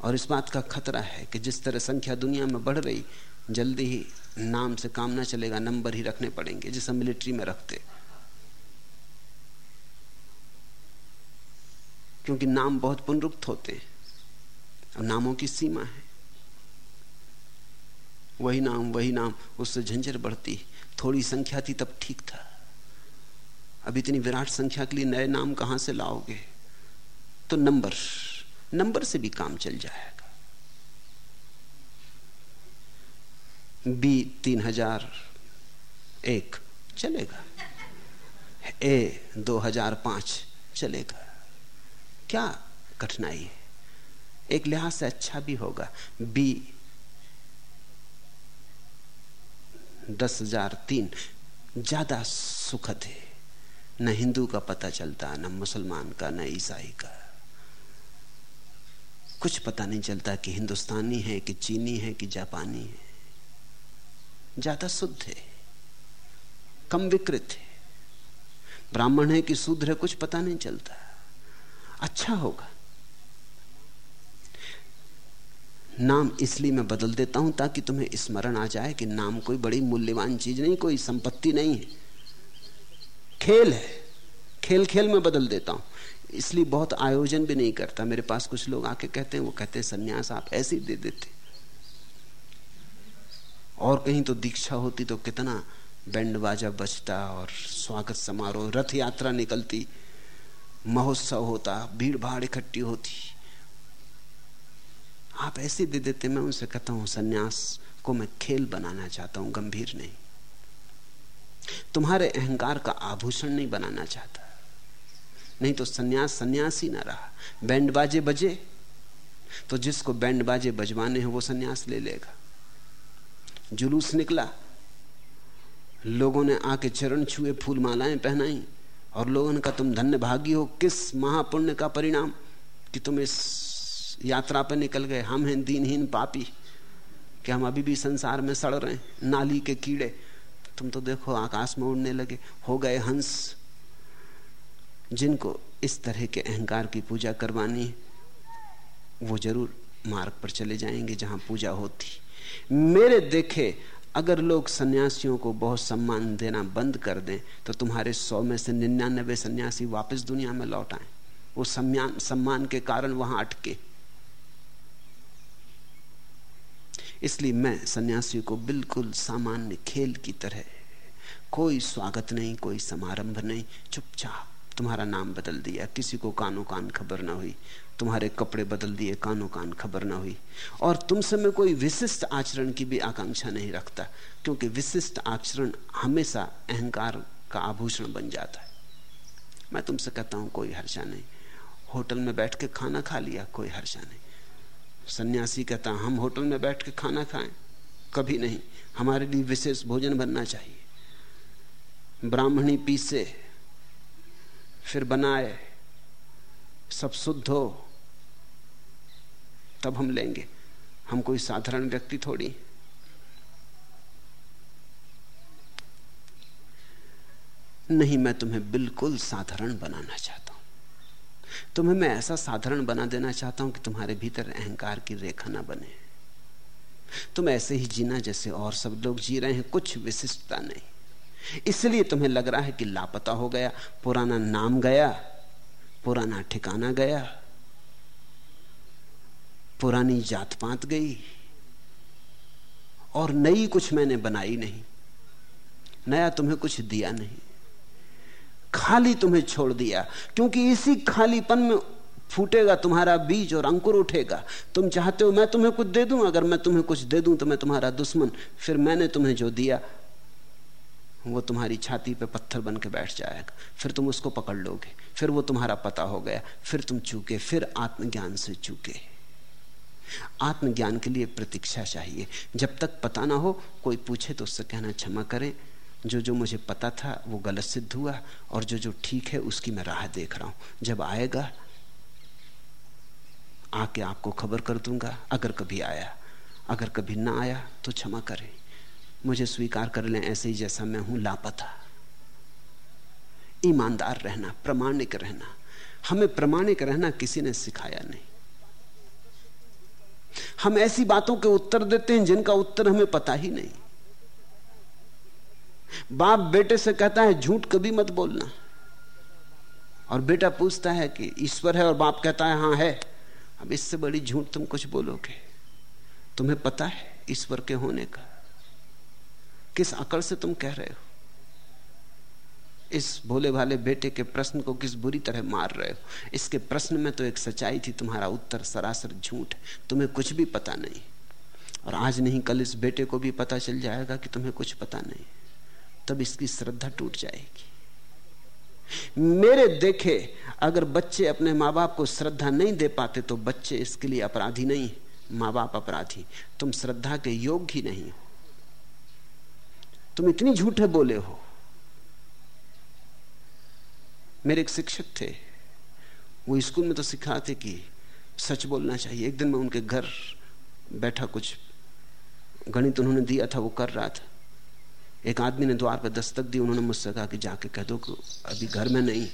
और इस बात का खतरा है कि जिस तरह संख्या दुनिया में बढ़ रही जल्दी ही नाम से काम ना चलेगा, नंबर ही रखने पड़ेंगे, जैसे मिलिट्री में रखते। क्योंकि नाम बहुत पुनरुक्त होते हैं नामों की सीमा है। वही नाम वही नाम, उससे झंझर बढ़ती, थोड़ी संख्या थी तब ठीक था। अब इतनी विराट संख्या के लिए नए नाम कहाँ से लाओगे? तो नंबर नंबर से भी काम चल जाएगा बी तीन हज़ार एक, चलेगा। ए दो हज़ार पाँच, चलेगा। क्या कठिनाई है? एक लिहाज से अच्छा भी होगा। बी दस हज़ार तीन, ज़्यादा सुखद है। न हिंदू का पता चलता, न मुसलमान का, न ईसाई का। कुछ पता नहीं चलता कि हिंदुस्तानी है, कि चीनी है, कि जापानी है। ज़्यादा शुद्ध है, कम विकृत है। ब्राह्मण है कि शूद्र है, कुछ पता नहीं चलता। अच्छा होगा। नाम इसलिए मैं बदल देता हूँ ताकि तुम्हें स्मरण आ जाए कि नाम कोई बड़ी मूल्यवान चीज़ नहीं, कोई संपत्ति नहीं है। खेल है। खेल खेल में बदल देता हूँ। इसलिए बहुत आयोजन भी नहीं करता। मेरे पास कुछ लोग आके कहते हैं, वो कहते हैं, सन्यास आप ऐसे ही दे देते और कहीं तो दीक्षा होती तो कितना बैंड बाजा बजता और स्वागत समारोह, रथ यात्रा निकलती, महोत्सव होता भीड़ भाड़ इकट्ठी होती। आप ऐसे दे देते, मैं उनसे कहता हूँ, सन्यास को मैं खेल बनाना चाहता हूँ, गंभीर नहीं। तुम्हारे अहंकार का आभूषण नहीं बनाना चाहता। नहीं तो सन्यास सन्यास ही ना रहा। बैंड बाजे बजे तो जिसको बैंड बाजे बजवाने हैं, वो सन्यास ले लेगा। जुलूस निकला। लोगों ने आके चरण छुए, फूल मालाएँ पहनाई और लोगों ने कहा, तुम धन्य भागी हो, किस महापुण्य का परिणाम कि तुम इस यात्रा पर निकल गए? हम हैं दीनहीन पापी। कि हम अभी भी संसार में सड़ रहे हैं? नाली के कीड़े। तुम तो देखो, आकाश में उड़ने लगे। हो गए हंस। जिनको इस तरह के अहंकार की पूजा करवानी है वो ज़रूर मार्ग पर चले जाएँगे जहाँ पूजा होती। मेरे देखे अगर लोग सन्यासियों को बहुत सम्मान देना बंद कर दें तो तुम्हारे सौ में से निन्यानबे सन्यासी वापस दुनिया में लौट आए। वो सम्मान सम्मान के कारण वहाँ अटके। इसलिए मैं सन्यासी को बिल्कुल सामान्य खेल की तरह, कोई स्वागत नहीं, कोई समारंभ नहीं, चुपचाप तुम्हारा नाम बदल दिया। किसी को कानो कान खबर ना हुई। तुम्हारे कपड़े बदल दिए कानो कान खबर ना हुई। और तुमसे मैं कोई विशिष्ट आचरण की भी आकांक्षा नहीं रखता, क्योंकि विशिष्ट आचरण हमेशा अहंकार का आभूषण बन जाता है। मैं तुमसे कहता हूँ, कोई हर्षा नहीं। होटल में बैठ के खाना खा लिया, कोई हर्षा नहीं। सन्यासी कहता, हम होटल में बैठ के खाना खाएँ? कभी नहीं। हमारे लिए विशेष भोजन बनना चाहिए। ब्राह्मणी पीसे, फिर बनाए, सब शुद्ध हो। तब हम लेंगे। हम कोई साधारण व्यक्ति थोड़ी। नहीं, मैं तुम्हें बिल्कुल साधारण बनाना चाहता हूँ। तुम्हें मैं ऐसा साधारण बना देना चाहता हूँ कि तुम्हारे भीतर अहंकार की रेखा ना बने। तुम ऐसे ही जीना जैसे और सब लोग जी रहे हैं, कुछ विशिष्टता नहीं। इसलिए तुम्हें लग रहा है कि लापता हो गया, पुराना नाम गया, पुराना ठिकाना गया। पुरानी जात पात गई। और नई कुछ मैंने बनाई नहीं। नया तुम्हें कुछ दिया नहीं। खाली तुम्हें छोड़ दिया। क्योंकि इसी खालीपन में फूटेगा तुम्हारा बीज और अंकुर उठेगा। तुम चाहते हो मैं तुम्हें कुछ दे दूँ? अगर मैं तुम्हें कुछ दे दूँ तो मैं तुम्हारा दुश्मन। फिर मैंने तुम्हें जो दिया, वो तुम्हारी छाती पे पत्थर बन के बैठ जाएगा। फिर तुम उसको पकड़ लोगे। फिर वो तुम्हारा पता हो गया। फिर तुम चूके। फिर आत्मज्ञान से चूके। आत्मज्ञान के लिए प्रतीक्षा चाहिए। जब तक पता ना हो, कोई पूछे तो उससे कहना क्षमा करें। जो जो मुझे पता था, वो गलत सिद्ध हुआ और जो जो ठीक है, उसकी मैं राह देख रहा हूँ। जब आएगा, आके आपको खबर कर दूँगा, अगर कभी आया। अगर कभी ना आया तो क्षमा करें। मुझे स्वीकार कर लें, ऐसे ही जैसा मैं हूँ, लापता। ईमानदार रहना, प्रमाणिक रहना। हमें प्रमाणिक रहना किसी ने सिखाया नहीं। हम ऐसी बातों के उत्तर देते हैं जिनका उत्तर हमें पता ही नहीं। बाप बेटे से कहता है, झूठ कभी मत बोलना। और बेटा पूछता है कि, ईश्वर है? और बाप कहता है, हाँ, है। अब इससे बड़ी झूठ तुम कुछ बोलोगे? तुम्हें पता है ईश्वर के होने का? किस अकड़ से तुम कह रहे हो? इस भोले भाले बेटे के प्रश्न को किस बुरी तरह मार रहे हो? इसके प्रश्न में तो एक सच्चाई थी, तुम्हारा उत्तर सरासर झूठ। तुम्हें कुछ भी पता नहीं। और आज नहीं, कल इस बेटे को भी पता चल जाएगा कि तुम्हें कुछ पता नहीं। तब इसकी श्रद्धा टूट जाएगी। मेरे देखे, अगर बच्चे अपने माँ बाप को श्रद्धा नहीं दे पाते तो बच्चे इसके लिए अपराधी नहीं। माँ बाप अपराधी। तुम श्रद्धा के योग ही नहीं हो। तुम इतनी झूठे बोले हो। मेरे एक शिक्षक थे। वो स्कूल में तो सिखाते कि सच बोलना चाहिए। एक दिन मैं उनके घर बैठा कुछ गणित उन्होंने दिया था, वो कर रहा था। एक आदमी ने द्वार पर दस्तक दी, उन्होंने मुझसे कहा कि जाके कह दो कि अभी घर में नहीं।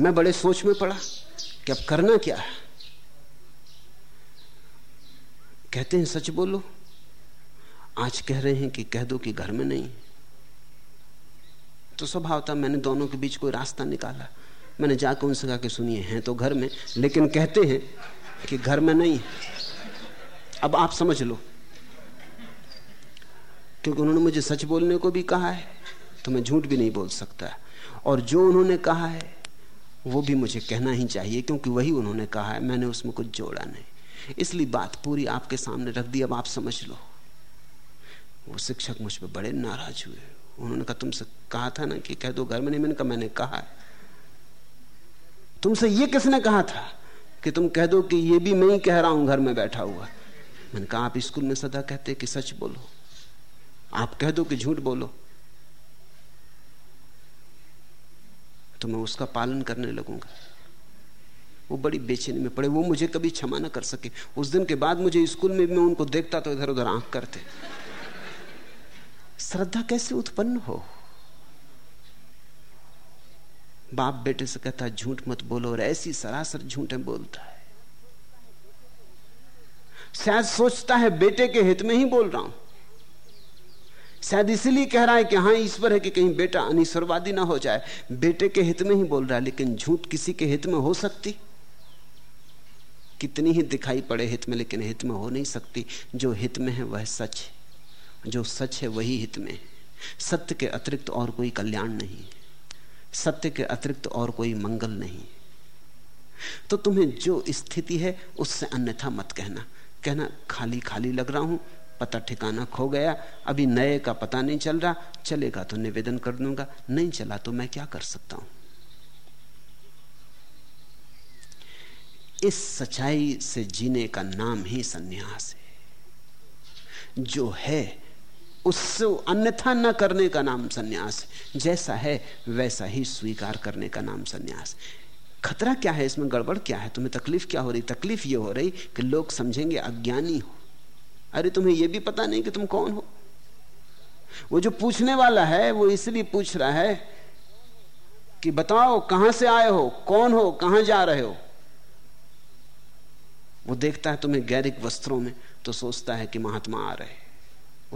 मैं बड़े सोच में पड़ा कि अब करना क्या है। कहते हैं, सच बोलो। आज कह रहे हैं कि कह दो कि घर में नहीं। तो स्वभाव था, मैंने दोनों के बीच कोई रास्ता निकाला। मैंने जाकर उनसे कहा कि सुनिए, हैं तो घर में, लेकिन कहते हैं कि घर में नहीं अब आप समझ लो, क्योंकि उन्होंने मुझे सच बोलने को भी कहा है तो मैं झूठ भी नहीं बोल सकता। और जो उन्होंने कहा है, वो भी मुझे कहना ही चाहिए, क्योंकि वही उन्होंने कहा है, मैंने उसमें कुछ जोड़ा नहीं। इसलिए बात पूरी आपके सामने रख दी, अब आप समझ लो। वो शिक्षक मुझ पर बड़े नाराज़ हुए। उन्होंने कहा, तुमसे कहा था ना कि कह दो घर में नहीं, मैंने कहा मैंने कहा है। तुमसे ये किसने कहा था कि तुम कह दो कि ये भी मैं ही कह रहा हूँ, घर में बैठा हुआ? मैंने कहा, आप स्कूल में सदा कहते कि सच बोलो। आप कह दो कि झूठ बोलो। तो मैं उसका पालन करने लगूँगा। वो बड़ी बेचैनी में पड़े। वो मुझे कभी क्षमा ना कर सके। उस दिन के बाद मुझे स्कूल में मैं उनको देखता तो इधर उधर आँख करते। श्रद्धा कैसे उत्पन्न हो? बाप बेटे से कहता झूठ मत बोलो, और ऐसी सरासर झूठे बोलता है। शायद सोचता है, बेटे के हित में ही बोल रहा हूँ। शायद इसलिए कह रहा है कि हाँ ईश्वर है कि कहीं बेटा अनिश्वरवादी ना हो जाए। बेटे के हित में ही बोल रहा है, लेकिन झूठ किसी के हित में हो सकती? कितनी ही दिखाई पड़े हित में, लेकिन हित में हो नहीं सकती। जो हित में है, वह सच है। जो सच है वही हित में सत्य के अतिरिक्त और कोई कल्याण नहीं सत्य के अतिरिक्त और कोई मंगल नहीं तो तुम्हें जो स्थिति है, उससे अन्यथा मत कहना। कहना, खाली खाली लग रहा हूँ, पता ठिकाना खो गया, अभी नए का पता नहीं चल रहा, चलेगा तो निवेदन कर दूँगा, नहीं चला तो मैं क्या कर सकता हूँ? इस सच्चाई से जीने का नाम ही सन्यास है। जो है उससे अन्यथा न करने का नाम सन्यास जैसा है, वैसा ही स्वीकार करने का नाम सन्यास। खतरा क्या है? इसमें गड़बड़ क्या है? तुम्हें तकलीफ़ क्या हो रही? तकलीफ़ ये हो रही कि लोग समझेंगे अज्ञानी हो। अरे तुम्हें यह भी पता नहीं कि तुम कौन हो? वो जो पूछने वाला है, वो इसलिए पूछ रहा है कि बताओ, कहाँ से आए हो? कौन हो? कहाँ जा रहे हो? वो देखता है तुम्हें गैरिक वस्त्रों में तो सोचता है कि महात्मा आ रहे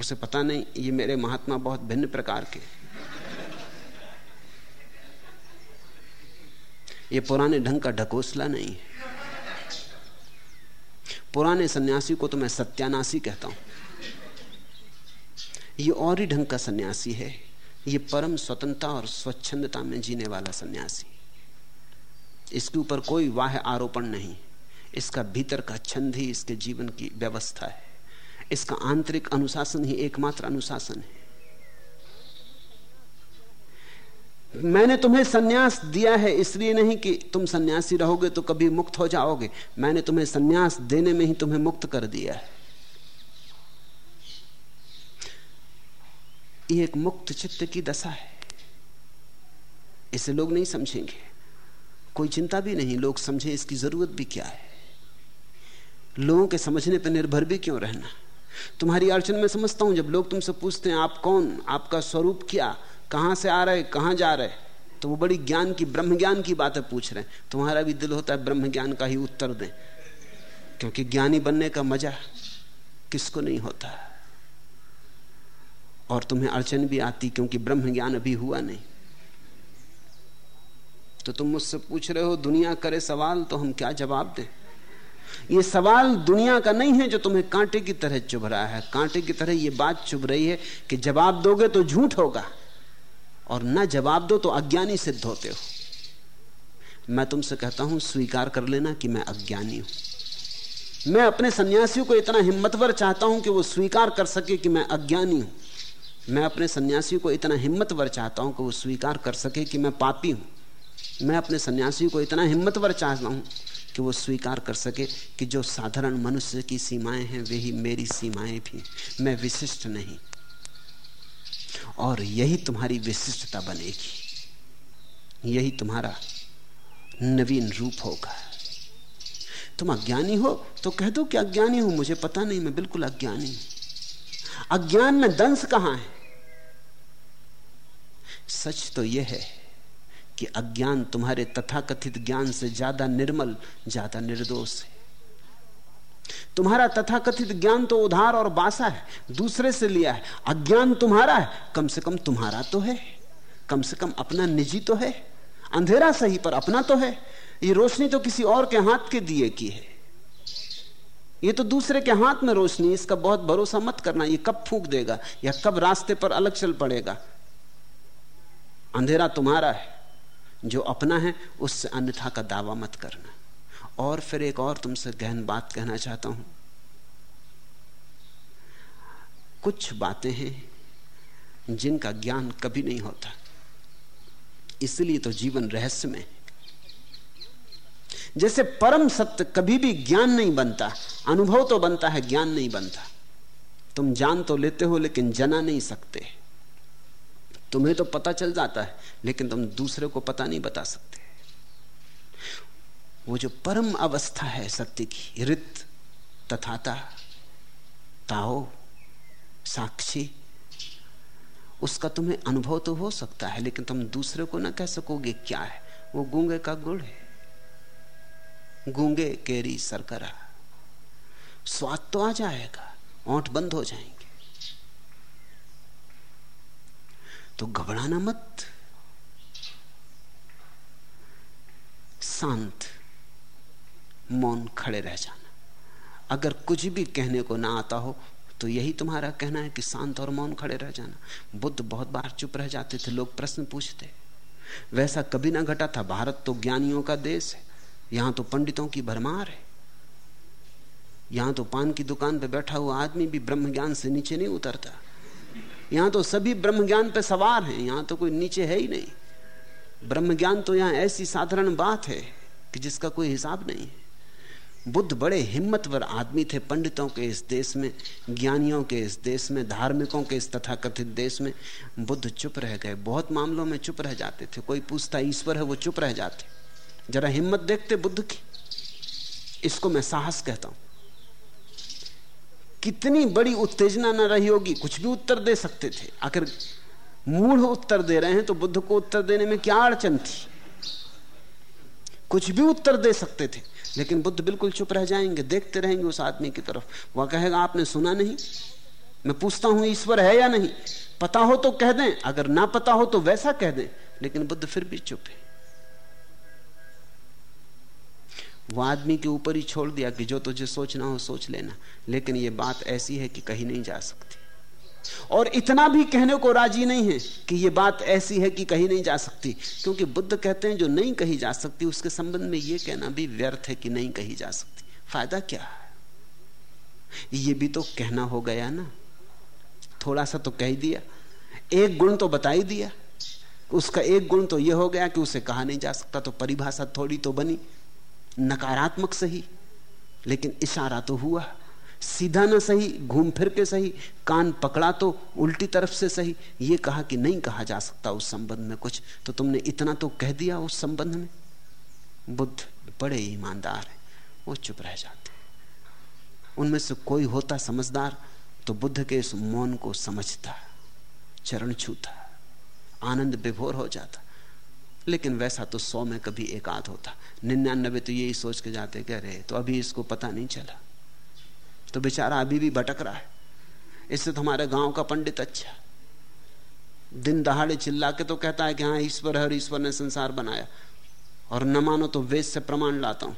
उसे पता नहीं, ये मेरे महात्मा बहुत भिन्न प्रकार के। ये पुराने ढंग का ढकोसला नहीं है। पुराने सन्यासी को तो मैं सत्यानाशी कहता हूँ। ये और ही ढंग का सन्यासी है। ये परम स्वतंत्रता और स्वच्छंदता में जीने वाला सन्यासी। इसके ऊपर कोई वाह आरोपण नहीं। इसका भीतर का छंद ही इसके जीवन की व्यवस्था है। इसका आंतरिक अनुशासन ही एकमात्र अनुशासन है। मैंने तुम्हें सन्यास दिया है, इसलिए नहीं कि तुम सन्यासी रहोगे तो कभी मुक्त हो जाओगे। मैंने तुम्हें सन्यास देने में ही तुम्हें मुक्त कर दिया है। ये एक मुक्त चित्त की दशा है। इसे लोग नहीं समझेंगे। कोई चिंता भी नहीं, लोग समझे इसकी ज़रूरत भी क्या है। लोगों के समझने पर निर्भर भी क्यों रहना? तुम्हारी अड़चन में समझता हूँ, जब लोग तुमसे पूछते हैं, आप कौन? आपका स्वरूप क्या? कहाँ से आ रहे? कहाँ जा रहे? तो वो बड़ी ज्ञान की ब्रह्म ज्ञान की बातें पूछ रहे हैं। तुम्हारा भी दिल होता है ब्रह्म ज्ञान का ही उत्तर दें। क्योंकि ज्ञानी बनने का मज़ा किसको नहीं होता? और तुम्हें अड़चन भी आती, क्योंकि ब्रह्म ज्ञान अभी हुआ नहीं। तो तुम मुझसे पूछ रहे हो, दुनिया करे सवाल तो हम क्या जवाब दें? ये सवाल दुनिया का नहीं है जो तुम्हें कांटे की तरह चुभ रहा है। कांटे की तरह ये बात चुभ रही है कि जवाब दोगे तो झूठ होगा और ना जवाब दो तो अज्ञानी सिद्ध होते हो। मैं तुमसे कहता हूँ, स्वीकार कर लेना कि मैं अज्ञानी हूँ। मैं अपने सन्यासियों को इतना हिम्मतवर चाहता हूँ कि वो स्वीकार कर सके कि मैं अज्ञानी हूँ। मैं अपने सन्यासियों को इतना हिम्मतवर चाहता हूँ कि वो स्वीकार कर सके कि मैं पापी हूँ। मैं अपने सन्यासियों को इतना हिम्मतवर चाहता हूँ कि वो स्वीकार कर सके कि जो साधारण मनुष्य की सीमाएँ हैं, वे ही मेरी सीमाएँ भी मैं विशिष्ट नहीं। और यही तुम्हारी विशिष्टता बनेगी। यही तुम्हारा नवीन रूप होगा। तुम अज्ञानी हो तो कह दो कि अज्ञानी हो, मुझे पता नहीं, मैं बिल्कुल अज्ञानी हूँ। अज्ञान में दंश कहाँ है? सच तो यह है कि अज्ञान तुम्हारे तथाकथित ज्ञान से ज़्यादा निर्मल, ज़्यादा निर्दोष है। तुम्हारा तथाकथित ज्ञान तो उधार और बासा है, दूसरे से लिया है। अज्ञान तुम्हारा है, कम से कम तुम्हारा तो है। कम से कम अपना निजी तो है, अंधेरा सही पर अपना तो है। ये रोशनी तो किसी और के हाथ के दिए की है। ये तो दूसरे के हाथ में रोशनी इसका बहुत भरोसा मत करना, ये कब फूक देगा, या कब रास्ते पर अलग चल पड़ेगा। अंधेरा तुम्हारा है। जो अपना है, उससे अन्यथा का दावा मत करना। और फिर एक और तुमसे गहन बात कहना चाहता हूँ। कुछ बातें हैं जिनका ज्ञान कभी नहीं होता। इसलिए तो जीवन रहस्य में जैसे परम सत्य कभी भी ज्ञान नहीं बनता, अनुभव तो बनता है, ज्ञान नहीं बनता। तुम जान तो लेते हो, लेकिन जना नहीं सकते। तुम्हें तो पता चल जाता है, लेकिन तुम दूसरे को पता नहीं बता सकते। वो जो परम अवस्था है सत्य की रित तथाता, ताओ, साक्षी, उसका तुम्हें अनुभव तो हो सकता है, लेकिन तुम दूसरे को ना कह सकोगे क्या है। वो गूँगे का गुड़ है। गूँगे, केरी, सरकरा। स्वाद तो आ जाएगा, ओंठ बंद हो जाएँगे। तो घबराना मत। शांत, मौन खड़े रह जाना। अगर कुछ भी कहने को ना आता हो तो यही तुम्हारा कहना है कि शांत और मौन खड़े रह जाना। बुद्ध बहुत बार चुप रह जाते थे, लोग प्रश्न पूछते। वैसा कभी ना घटा था, भारत तो ज्ञानियों का देश है। यहाँ तो पंडितों की भरमार है। यहाँ तो पान की दुकान पर बैठा हुआ आदमी भी ब्रह्म ज्ञान से नीचे नहीं उतरता। यहाँ तो सभी ब्रह्म ज्ञान पे सवार हैं, यहाँ तो कोई नीचे है ही नहीं। ब्रह्म ज्ञान तो यहाँ ऐसी साधारण बात है कि जिसका कोई हिसाब नहीं है। बुद्ध बड़े हिम्मतवर आदमी थे पंडितों के इस देश में, ज्ञानियों के इस देश में, धार्मिकों के इस तथाकथित देश में। बुद्ध चुप रह गए। बहुत मामलों में चुप रह जाते थे। कोई पूछता, ईश्वर है, वो चुप रह जाते। जरा हिम्मत देखते बुद्ध की। इसको मैं साहस कहता हूँ। कितनी बड़ी उत्तेजना न रही होगी, कुछ भी उत्तर दे सकते थे। आखिर मूढ़ उत्तर दे रहे हैं तो बुद्ध को उत्तर देने में क्या अड़चन थी? कुछ भी उत्तर दे सकते थे, लेकिन बुद्ध बिल्कुल चुप रह जाएँगे, देखते रहेंगे उस आदमी की तरफ़। वह कहेगा, आपने सुना नहीं? मैं पूछता हूँ, ईश्वर है या नहीं? पता हो तो कह दें, अगर ना पता हो तो वैसा कह दें, लेकिन बुद्ध फिर भी चुप है। वो आदमी के ऊपर ही छोड़ दिया कि जो तुझे सोचना हो सोच लेना। लेकिन ये बात ऐसी है कि कहीं नहीं जा सकती। और इतना भी कहने को राज़ी नहीं है कि यह बात ऐसी है कि कहीं नहीं जा सकती। क्योंकि बुद्ध कहते हैं, जो नहीं कही जा सकती, उसके संबंध में यह कहना भी व्यर्थ है कि नहीं कही जा सकती। फ़ायदा क्या है? ये भी तो कहना हो गया ना। थोड़ा सा तो कह दिया। एक गुण तो बता ही दिया। उसका एक गुण तो यह हो गया कि उसे कहा नहीं जा सकता तो परिभाषा थोड़ी तो बनी। नकारात्मक सही, लेकिन इशारा तो हुआ। सीधा ना सही, घूम फिर के सही, कान पकड़ा तो उल्टी तरफ़ से सही। ये कहा कि नहीं कहा जा सकता उस संबंध में कुछ। तो तुमने इतना तो कह दिया उस संबंध में। बुद्ध बड़े ईमानदार हैं, वो चुप रह जाते। उनमें से कोई होता समझदार तो बुद्ध के इस मौन को समझता, चरण छूता, आनंद विभोर हो जाता। लेकिन वैसा तो सौ में कभी एक आध होता। निन्यानबे तो यही सोच के जाते कह रहे तो अभी इसको पता नहीं चला। तो बेचारा अभी भी भटक रहा है। इससे तो हमारे गाँव का पंडित अच्छा दिन दहाड़े चिल्ला के तो कहता है कि हाँ ईश्वर हर ईश्वर ने संसार बनाया। और न मानो तो वेद से प्रमाण लाता हूँ।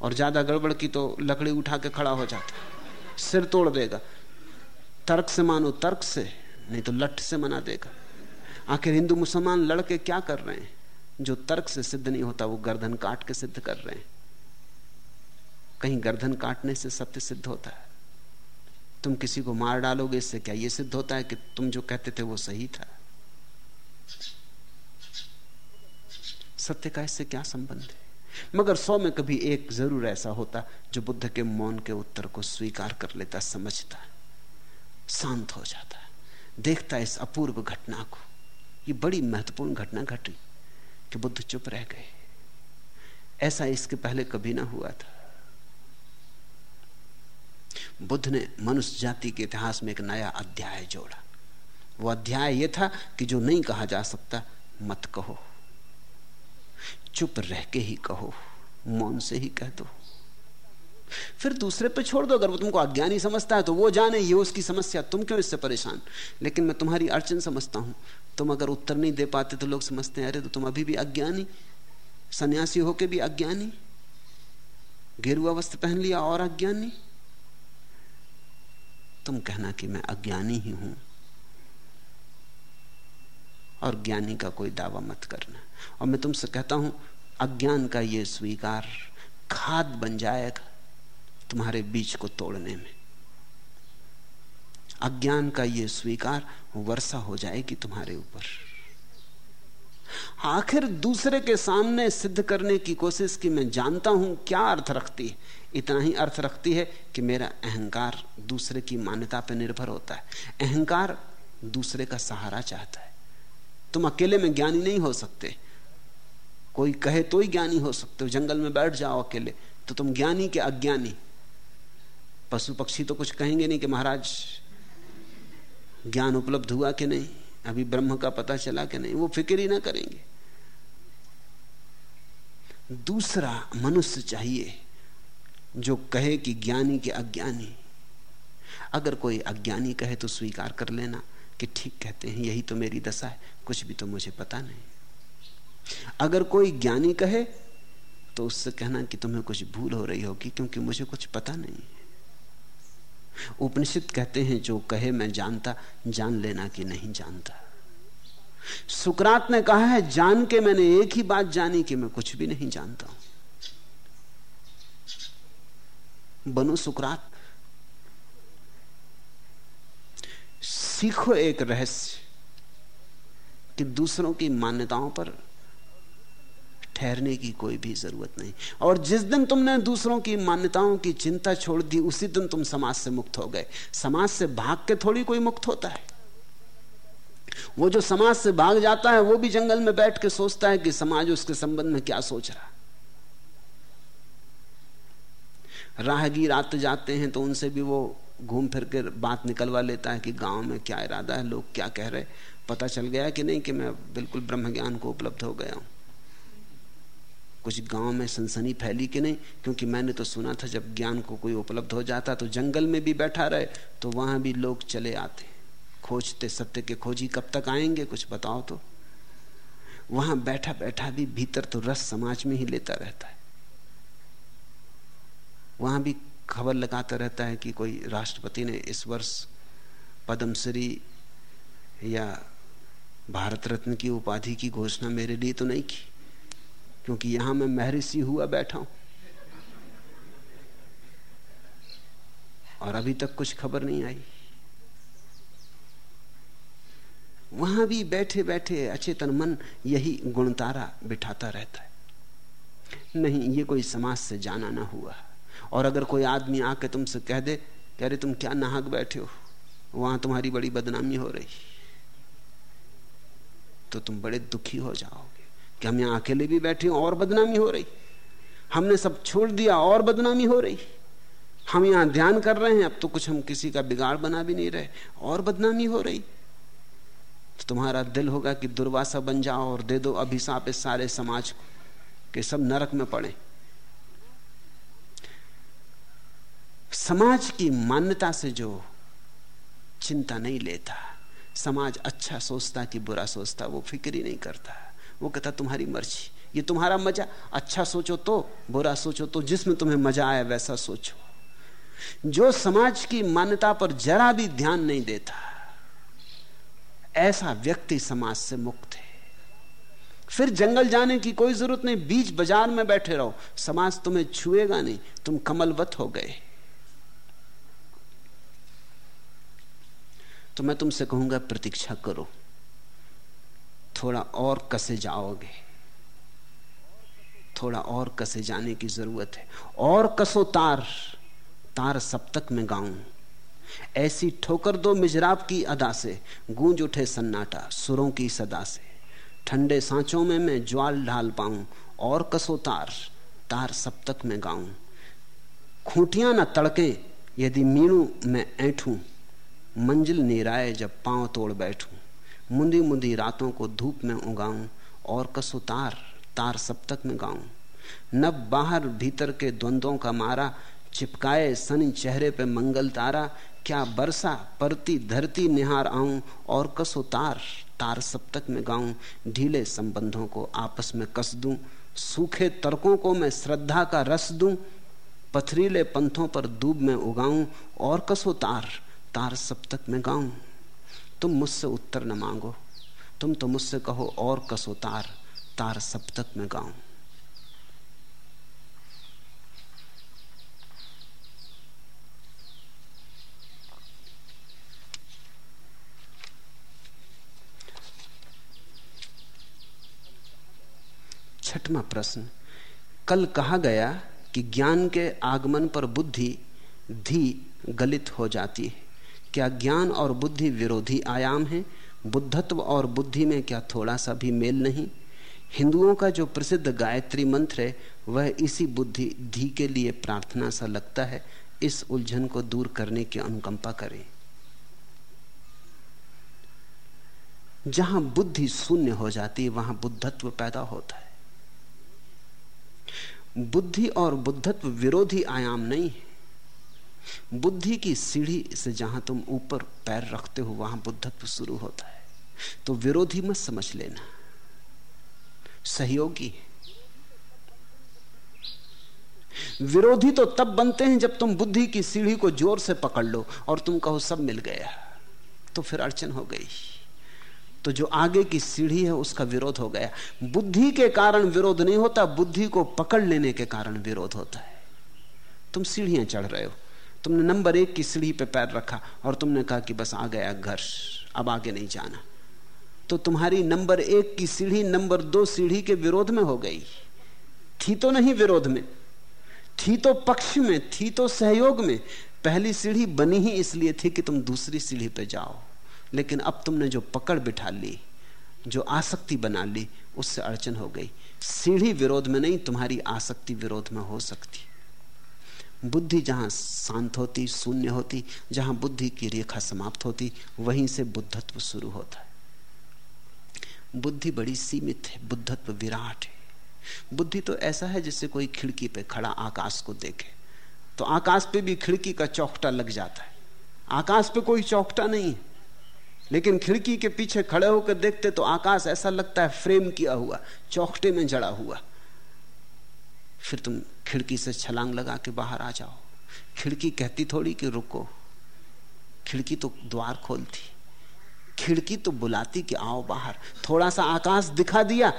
और ज़्यादा गड़बड़ की तो लकड़ी उठा के खड़ा हो जाता सिर तोड़ देगा। तर्क से मानो तर्क से, नहीं तो लठ से मना देगा। आखिर हिंदू मुसलमान लड़के क्या कर रहे हैं? जो तर्क से सिद्ध नहीं होता, वो गर्दन काट के सिद्ध कर रहे हैं। कहीं गर्दन काटने से सत्य सिद्ध होता है। तुम किसी को मार डालोगे, इससे क्या ये सिद्ध होता है कि तुम जो कहते थे वो सही था? सत्य का इससे क्या संबंध है? मगर सौ में कभी एक ज़रूर ऐसा होता, जो बुद्ध के मौन के उत्तर को स्वीकार कर लेता, समझता, शांत हो जाता, देखता इस अपूर्व घटना को। ये बड़ी महत्वपूर्ण घटना घटी कि बुद्ध चुप रह गए। ऐसा इसके पहले कभी ना हुआ था। बुद्ध ने मनुष्य जाति के इतिहास में एक नया अध्याय जोड़ा। वो अध्याय यह था कि जो नहीं कहा जा सकता, मत कहो। चुप रह के ही कहो, मौन से ही कह दो। फिर दूसरे पे छोड़ दो, अगर वो तुमको अज्ञानी समझता है तो वो जाने, ये उसकी समस्या, तुम क्यों इससे परेशान? लेकिन मैं तुम्हारी अड़चन समझता हूँ। तुम अगर उत्तर नहीं दे पाते तो लोग समझते हैं, अरे तो तुम अभी भी अज्ञानी, सन्यासी होके भी अज्ञानी, गेरुआ वस्त्र पहन लिया और अज्ञानी। तुम कहना कि मैं अज्ञानी ही हूँ और ज्ञानी का कोई दावा मत करना। और मैं तुमसे कहता हूँ, अज्ञान का यह स्वीकार, खाद बन जाएगा तुम्हारे बीच को तोड़ने में। अज्ञान का यह स्वीकार वर्षा हो जाएगी तुम्हारे ऊपर। आखिर दूसरे के सामने सिद्ध करने की कोशिश की मैं जानता हूँ क्या अर्थ रखती है। इतना ही अर्थ रखती है कि मेरा अहंकार दूसरे की मान्यता पर निर्भर होता है। अहंकार दूसरे का सहारा चाहता है। तुम अकेले में ज्ञानी नहीं हो सकते। कोई कहे तो ही ज्ञानी हो सकते हो। जंगल में बैठ जाओ अकेले तो तुम ज्ञानी के अज्ञानी। पशु पक्षी तो कुछ कहेंगे नहीं कि महाराज ज्ञान उपलब्ध हुआ कि नहीं? अभी ब्रह्म का पता चला कि नहीं? वो फ़िक्र ही ना करेंगे। दूसरा मनुष्य चाहिए जो कहे कि ज्ञानी के अज्ञानी। अगर कोई अज्ञानी कहे तो स्वीकार कर लेना कि ठीक कहते हैं, यही तो मेरी दशा है, कुछ भी तो मुझे पता नहीं। अगर कोई ज्ञानी कहे तो उससे कहना कि तुम्हें कुछ भूल हो रही होगी क्योंकि मुझे कुछ पता नहीं। उपनिषद कहते हैं, जो कहे मैं जानता, जान लेना कि नहीं जानता। सुकरात ने कहा है, जान के मैंने एक ही बात जानी कि मैं कुछ भी नहीं जानता। हूँ बनो सुकरात, सीखो एक रहस्य कि दूसरों की मान्यताओं पर ठहरने की कोई भी ज़रूरत नहीं। और जिस दिन तुमने दूसरों की मान्यताओं की चिंता छोड़ दी, उसी दिन तुम समाज से मुक्त हो गए। समाज से भाग के थोड़ी कोई मुक्त होता है। वो जो समाज से भाग जाता है, वो भी जंगल में बैठ के सोचता है कि समाज उसके संबंध में क्या सोच रहा राहगीर आते जाते हैं तो उनसे भी वो घूम फिर कर बात निकलवा लेता है कि गाँव में क्या इरादा है, लोग क्या कह रहे पता चल गया कि नहीं कि मैं बिल्कुल ब्रह्म ज्ञान को उपलब्ध हो गया हूँ। कुछ गाँव में सनसनी फैली कि नहीं? क्योंकि मैंने तो सुना था जब ज्ञान को कोई उपलब्ध हो जाता तो जंगल में भी बैठा रहे तो वहाँ भी लोग चले आते। खोजते सत्य के खोजी कब तक आएँगे, कुछ बताओ तो। वहाँ बैठा बैठा भी भीतर तो रस समाज में ही लेता रहता है। वहाँ भी खबर लगाता रहता है कि कोई राष्ट्रपति ने इस वर्ष पद्मश्री या भारत रत्न की उपाधि की घोषणा मेरे लिए तो नहीं की। क्योंकि यहाँ मैं महर्षि हुआ बैठा हूँ। और अभी तक कुछ खबर नहीं आई। वहाँ भी बैठे बैठे अचेतन मन यही गुणतारा बिठाता रहता है। नहीं, ये कोई समाज से जाना ना हुआ। और अगर कोई आदमी आके तुमसे कह दे कि अरे तुम क्या नाहक बैठे हो? वहाँ तुम्हारी बड़ी बदनामी हो रही। तो तुम बड़े दुखी हो जाओगे कि हम यहाँ अकेले भी बैठे और बदनामी हो रही। हमने सब छोड़ दिया, और बदनामी हो रही। हम यहाँ ध्यान कर रहे हैं, अब तो कुछ हम किसी का बिगाड़ बना भी नहीं रहे, और बदनामी हो रही। तो तुम्हारा दिल होगा कि दुर्वासा बन जाओ और दे दो अभिशाप इस सारे समाज को कि सब नरक में पड़े। समाज की मान्यता से जो चिंता नहीं लेता, समाज अच्छा सोचता कि बुरा सोचता, वो फ़िक्र ही नहीं करता। वो कहता, तुम्हारी मर्ज़ी, ये तुम्हारा मज़ा अच्छा सोचो तो बुरा सोचो तो जिसमें तुम्हें मज़ा आए वैसा सोचो। जो समाज की मान्यता पर जरा भी ध्यान नहीं देता, ऐसा व्यक्ति समाज से मुक्त है। फिर जंगल जाने की कोई ज़रूरत नहीं, बीच बाज़ार में बैठे रहो, समाज तुम्हें छुएगा नहीं, तुम कमलवत हो गए। तो मैं तुमसे कहूँगा, प्रतीक्षा करो थोड़ा और कसे जाओगे? थोड़ा और कसे जाने की ज़रूरत है। और कसो तार तार सप्तक में गाऊं। ऐसी ठोकर दो मिजराब की अदा से। गूंज उठे सन्नाटा, सुरों की सदा से। ठंडे सांचों में मैं ज्वाल ढाल पाऊँ। और कसो तार तार सप्तक में गाऊं। खूंटियाँ न तड़के, यदि मीणू मैं ऐठूं। मंजिल निराए जब पाँव तोड़ बैठूं। मुंदी मुंदी रातों को धूप में उगाऊं और कसो तार तार सप्तक में गाऊं। नब बाहर भीतर के द्वंद्वों का मारा, चिपकाए सनी चेहरे पे मंगल तारा, क्या बरसा परती धरती निहार आऊँ और कसो तार सप्तक में गाऊं। ढीले संबंधों को आपस में कस दूँ, सूखे तर्कों को मैं श्रद्धा का रस दूँ, पथरीले पंथों पर दूब में उगाऊं और कसो तार तार सप्तक में गाऊं। तुम मुझसे उत्तर न मांगो। तुम तो मुझसे कहो और कसो तार तार सप्तक में गाऊं। छठवा प्रश्न, कल कहा गया कि ज्ञान के आगमन पर बुद्धि धी गलित हो जाती है। क्या ज्ञान और बुद्धि विरोधी आयाम है? बुद्धत्व और बुद्धि में क्या थोड़ा सा भी मेल नहीं? हिंदुओं का जो प्रसिद्ध गायत्री मंत्र है, वह इसी बुद्धि धी के लिए प्रार्थना सा लगता है। इस उलझन को दूर करने की अनुकंपा करें। जहाँ बुद्धि शून्य हो जाती है, वहाँ बुद्धत्व पैदा होता है। बुद्धि और बुद्धत्व विरोधी आयाम नहीं है। बुद्धि की सीढ़ी से जहाँ तुम ऊपर पैर रखते हो, वहाँ बुद्धत्व शुरू होता है। तो विरोधी मत समझ लेना। सहयोगी। विरोधी तो तब बनते हैं जब तुम बुद्धि की सीढ़ी को ज़ोर से पकड़ लो और तुम कहो, सब मिल गया। तो फिर अड़चन हो गई। तो जो आगे की सीढ़ी है, उसका विरोध हो गया। बुद्धि के कारण विरोध नहीं होता, बुद्धि को पकड़ लेने के कारण विरोध होता है। तुम सीढ़ियाँ चढ़ रहे हो। तुमने नंबर एक की सीढ़ी पे पैर रखा और तुमने कहा कि बस आ गया घर, अब आगे नहीं जाना। तो तुम्हारी नंबर एक की सीढ़ी नंबर दो सीढ़ी के विरोध में हो गई। थी तो नहीं विरोध में, थी तो पक्ष में, थी तो सहयोग में। पहली सीढ़ी बनी ही इसलिए थी कि तुम दूसरी सीढ़ी पे जाओ। लेकिन अब तुमने जो पकड़ बिठा ली, जो आसक्ति बना ली, उससे अड़चन हो गई। सीढ़ी विरोध में नहीं, तुम्हारी आसक्ति विरोध में हो सकती। बुद्धि जहाँ शांत होती, शून्य होती, जहाँ बुद्धि की रेखा समाप्त होती, वहीं से बुद्धत्व शुरू होता है। बुद्धि बड़ी सीमित है, बुद्धत्व विराट है। बुद्धि तो ऐसा है जैसे कोई खिड़की पे खड़ा आकाश को देखे। तो आकाश पे भी खिड़की का चौकटा लग जाता है। आकाश पे कोई चौकटा नहीं है। लेकिन खिड़की के पीछे खड़े होकर देखते तो आकाश ऐसा लगता है फ्रेम किया हुआ, चौकटे में जड़ा हुआ। फिर तुम खिड़की से छलांग लगा के बाहर आ जाओ। खिड़की कहती थोड़ी कि रुको। खिड़की तो द्वार खोलती खिड़की तो बुलाती कि आओ बाहर। थोड़ा सा आकाश दिखा दिया,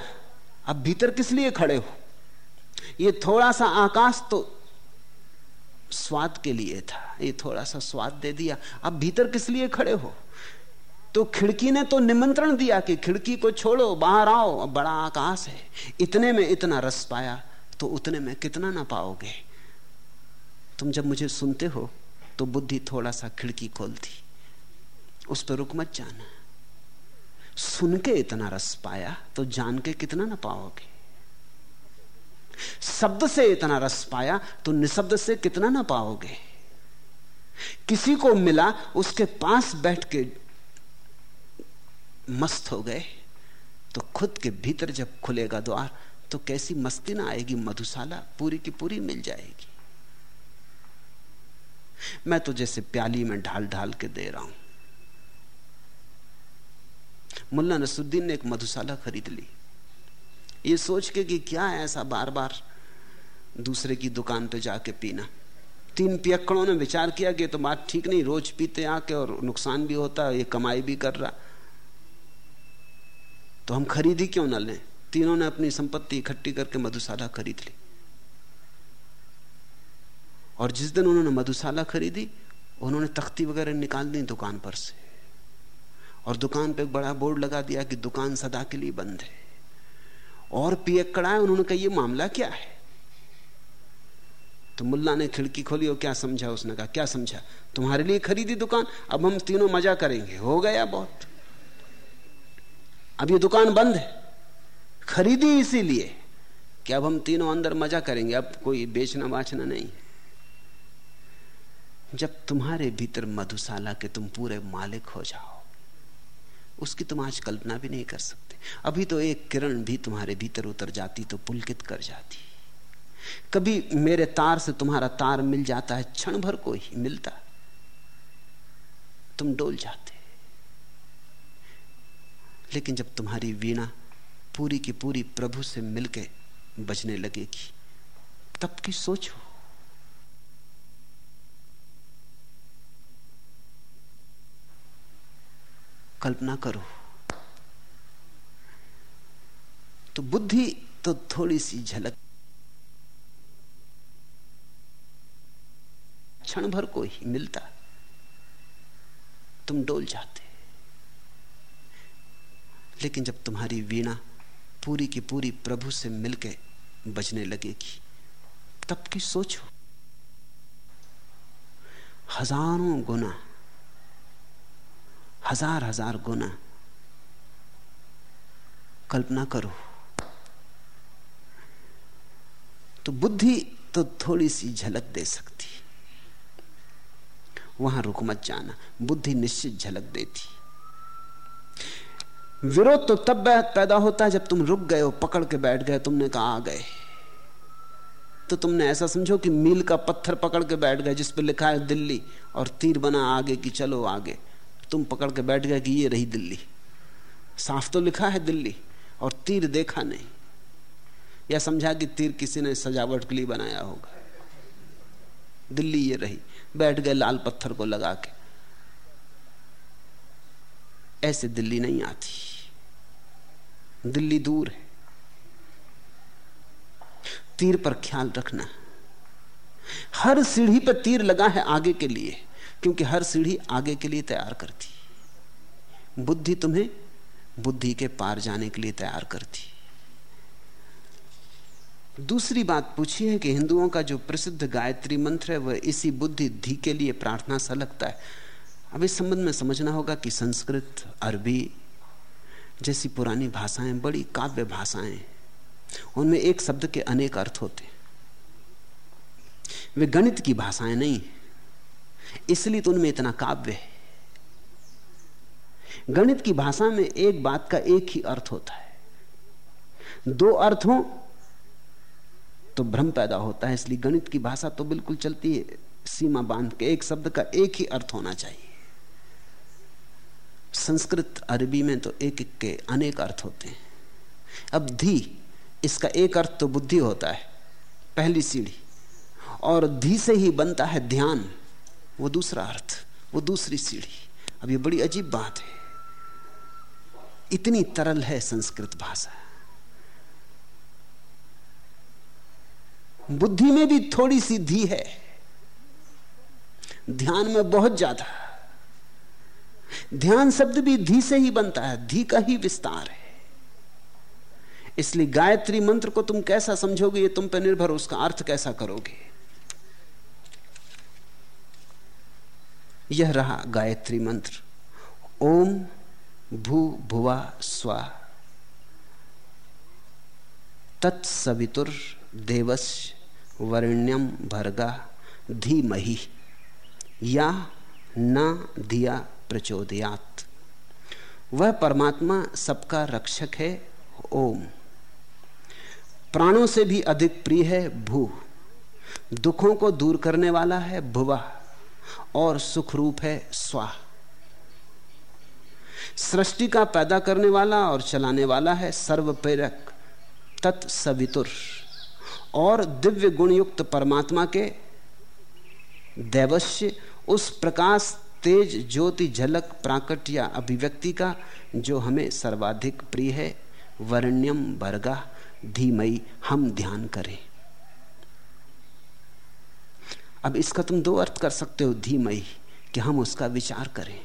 अब भीतर किस लिए खड़े हो? ये थोड़ा सा आकाश तो स्वाद के लिए था। ये थोड़ा सा स्वाद दे दिया, अब भीतर किस लिए खड़े हो? तो खिड़की ने तो निमंत्रण दिया कि खिड़की को छोड़ो, बाहर आओ बड़ा आकाश है। इतने में इतना रस पाया तो उतने में कितना ना पाओगे। तुम जब मुझे सुनते हो तो बुद्धि थोड़ा सा खिड़की खोलती। उस पर रुक मत जाना। सुन के इतना रस पाया तो जान के कितना ना पाओगे। शब्द से इतना रस पाया तो निशब्द से कितना ना पाओगे। किसी को मिला, उसके पास बैठ के मस्त हो गए तो खुद के भीतर जब खुलेगा द्वार तो कैसी मस्ती ना आएगी, मधुशाला पूरी की पूरी मिल जाएगी। मैं तो जैसे प्याली में ढाल ढाल के दे रहा हूँ। मुल्ला नसुद्दीन ने एक मधुशाला खरीद ली। ये सोच के कि क्या है ऐसा बार बार दूसरे की दुकान पे जाके पीना। तीन पियक्कड़ों ने विचार किया कि तो बात ठीक नहीं, रोज पीते आके और नुकसान भी होता है ये कमाई भी कर रहा। तो हम खरीदी क्यों ना लें? तीनों ने अपनी संपत्ति इकट्ठी करके मधुशाला खरीद ली। और जिस दिन उन्होंने मधुशाला खरीदी, उन्होंने तख्ती वगैरह निकाल दी दुकान पर से। और दुकान पे एक बड़ा बोर्ड लगा दिया कि दुकान सदा के लिए बंद है। और पियक्कड़ आए उन्होंने कहा यह मामला क्या है? तो मुल्ला ने खिड़की खोली और क्या समझा? उसने कहा, क्या समझा? तुम्हारे लिए खरीदी दुकान? अब हम तीनों मज़ा करेंगे। हो गया बहुत। अब ये दुकान बंद है। खरीदी इसीलिए कि अब हम तीनों अंदर मज़ा करेंगे, अब कोई बेचना बाचना नहीं। जब तुम्हारे भीतर मधुशाला के तुम पूरे मालिक हो जाओ, उसकी तुम आज कल्पना भी नहीं कर सकते। अभी तो एक किरण भी तुम्हारे भीतर उतर जाती तो पुलकित कर जाती। कभी मेरे तार से तुम्हारा तार मिल जाता है, क्षण भर को ही मिलता। तुम डोल जाते। लेकिन जब तुम्हारी वीणा पूरी की पूरी प्रभु से मिलके बजने लगेगी। तब की सोचो। कल्पना करो। तो बुद्धि तो थोड़ी सी झलक। क्षण भर को ही मिलता। तुम डोल जाते। लेकिन जब तुम्हारी वीणा पूरी की पूरी प्रभु से मिलके बजने लगेगी। तब की सोचो। हज़ारों गुना, हज़ार हज़ार गुना कल्पना करो। तो बुद्धि तो थोड़ी सी झलक दे सकती। वहाँ रुक मत जाना, बुद्धि निश्चित झलक देती। विरोध तो तब पैदा होता है जब तुम रुक गए हो, पकड़ के बैठ गए तुमने कहा आ गए। तो तुमने ऐसा समझो कि मील का पत्थर पकड़ के बैठ गए, जिस पर लिखा है दिल्ली, और तीर बना आगे कि चलो आगे। तुम पकड़ के बैठ गए कि ये रही दिल्ली। साफ़ तो लिखा है दिल्ली, और तीर देखा नहीं। या समझा कि तीर किसी ने सजावट के लिए बनाया होगा। दिल्ली ये रही, बैठ गए लाल पत्थर को लगा के। ऐसे दिल्ली नहीं आती। दिल्ली दूर है। तीर पर ख्याल रखना। हर सीढ़ी पर तीर लगा है आगे के लिए, क्योंकि हर सीढ़ी आगे के लिए तैयार करती। बुद्धि तुम्हें बुद्धि के पार जाने के लिए तैयार करती। दूसरी बात पूछी है कि हिंदुओं का जो प्रसिद्ध गायत्री मंत्र है, वह इसी बुद्धि धी के लिए प्रार्थना सा लगता है। अब इस संबंध में समझना होगा कि संस्कृत, अरबी जैसी पुरानी भाषाएँ बड़ी काव्य भाषाएँ उनमें एक शब्द के अनेक अर्थ होते वे गणित की भाषाएँ नहीं इसलिए तो उनमें इतना काव्य है। गणित की भाषा में एक बात का एक ही अर्थ होता है। दो अर्थ हो तो भ्रम पैदा होता है, इसलिए गणित की भाषा तो बिल्कुल चलती है। सीमा बाँध के एक शब्द का एक ही अर्थ होना चाहिए। संस्कृत अरबी में तो एक एक के अनेक अर्थ होते हैं। अब धी, इसका एक अर्थ तो बुद्धि होता है, पहली सीढ़ी। और धी से ही बनता है ध्यान, वो दूसरा अर्थ, वो दूसरी सीढ़ी। अब ये बड़ी अजीब बात है। इतनी तरल है संस्कृत भाषा। बुद्धि में भी थोड़ी सी धी है। ध्यान में बहुत ज़्यादा। ध्यान शब्द भी धी से ही बनता है, धी का ही विस्तार है। इसलिए गायत्री मंत्र को तुम कैसा समझोगे, ये तुम पर निर्भर उसका अर्थ कैसा करोगे? यह रहा गायत्री मंत्र। ओम भू भुवा स्वा। तत्सवितुर देवस वर्ण्यम भर्गा धीमही। या न दिया प्रचोदयात। वह परमात्मा सबका रक्षक है, ओम। प्राणों से भी अधिक प्रिय है भू। दुखों को दूर करने वाला है भुवा, और सुख रूप है स्वा। सृष्टि का पैदा करने वाला और चलाने वाला है सर्व प्रेरक तत्सवितुर, और दिव्य गुणयुक्त परमात्मा के दैवश्य उस प्रकाश तेज ज्योति झलक प्राकट या अभिव्यक्ति का जो हमें सर्वाधिक प्रिय है, वर्ण्यम वर्गा, धीमई, हम ध्यान करें। अब इसका तुम दो अर्थ कर सकते हो, धीमई, कि हम उसका विचार करें।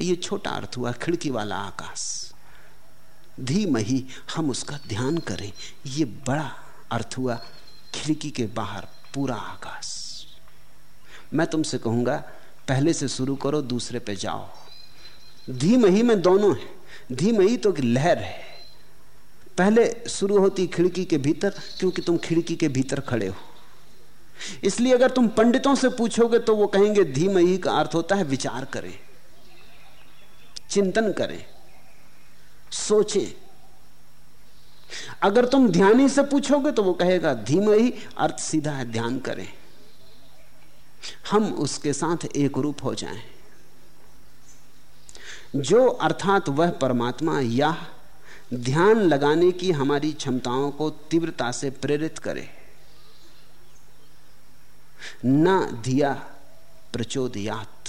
ये छोटा अर्थ हुआ, खिड़की वाला आकाश। धीमही हम उसका ध्यान करें। ये बड़ा अर्थ हुआ, खिड़की के बाहर पूरा आकाश। मैं तुमसे कहूँगा पहले से शुरू करो, दूसरे पे जाओ। धीम ही में दोनों है। धीम ही तो लहर है। पहले शुरू होती खिड़की के भीतर, क्योंकि तुम खिड़की के भीतर खड़े हो। इसलिए अगर तुम पंडितों से पूछोगे तो वो कहेंगे, धीम ही का अर्थ होता है विचार करें, चिंतन करें, सोचें। अगर तुम ध्यानी से पूछोगे तो वो कहेगा धीमही अर्थ सीधा है, ध्यान करें। हम उसके साथ एक रूप हो जाएँ। जो अर्थात वह परमात्मा या ध्यान लगाने की हमारी क्षमताओं को तीव्रता से प्रेरित करे, न दिया प्रचोदयात।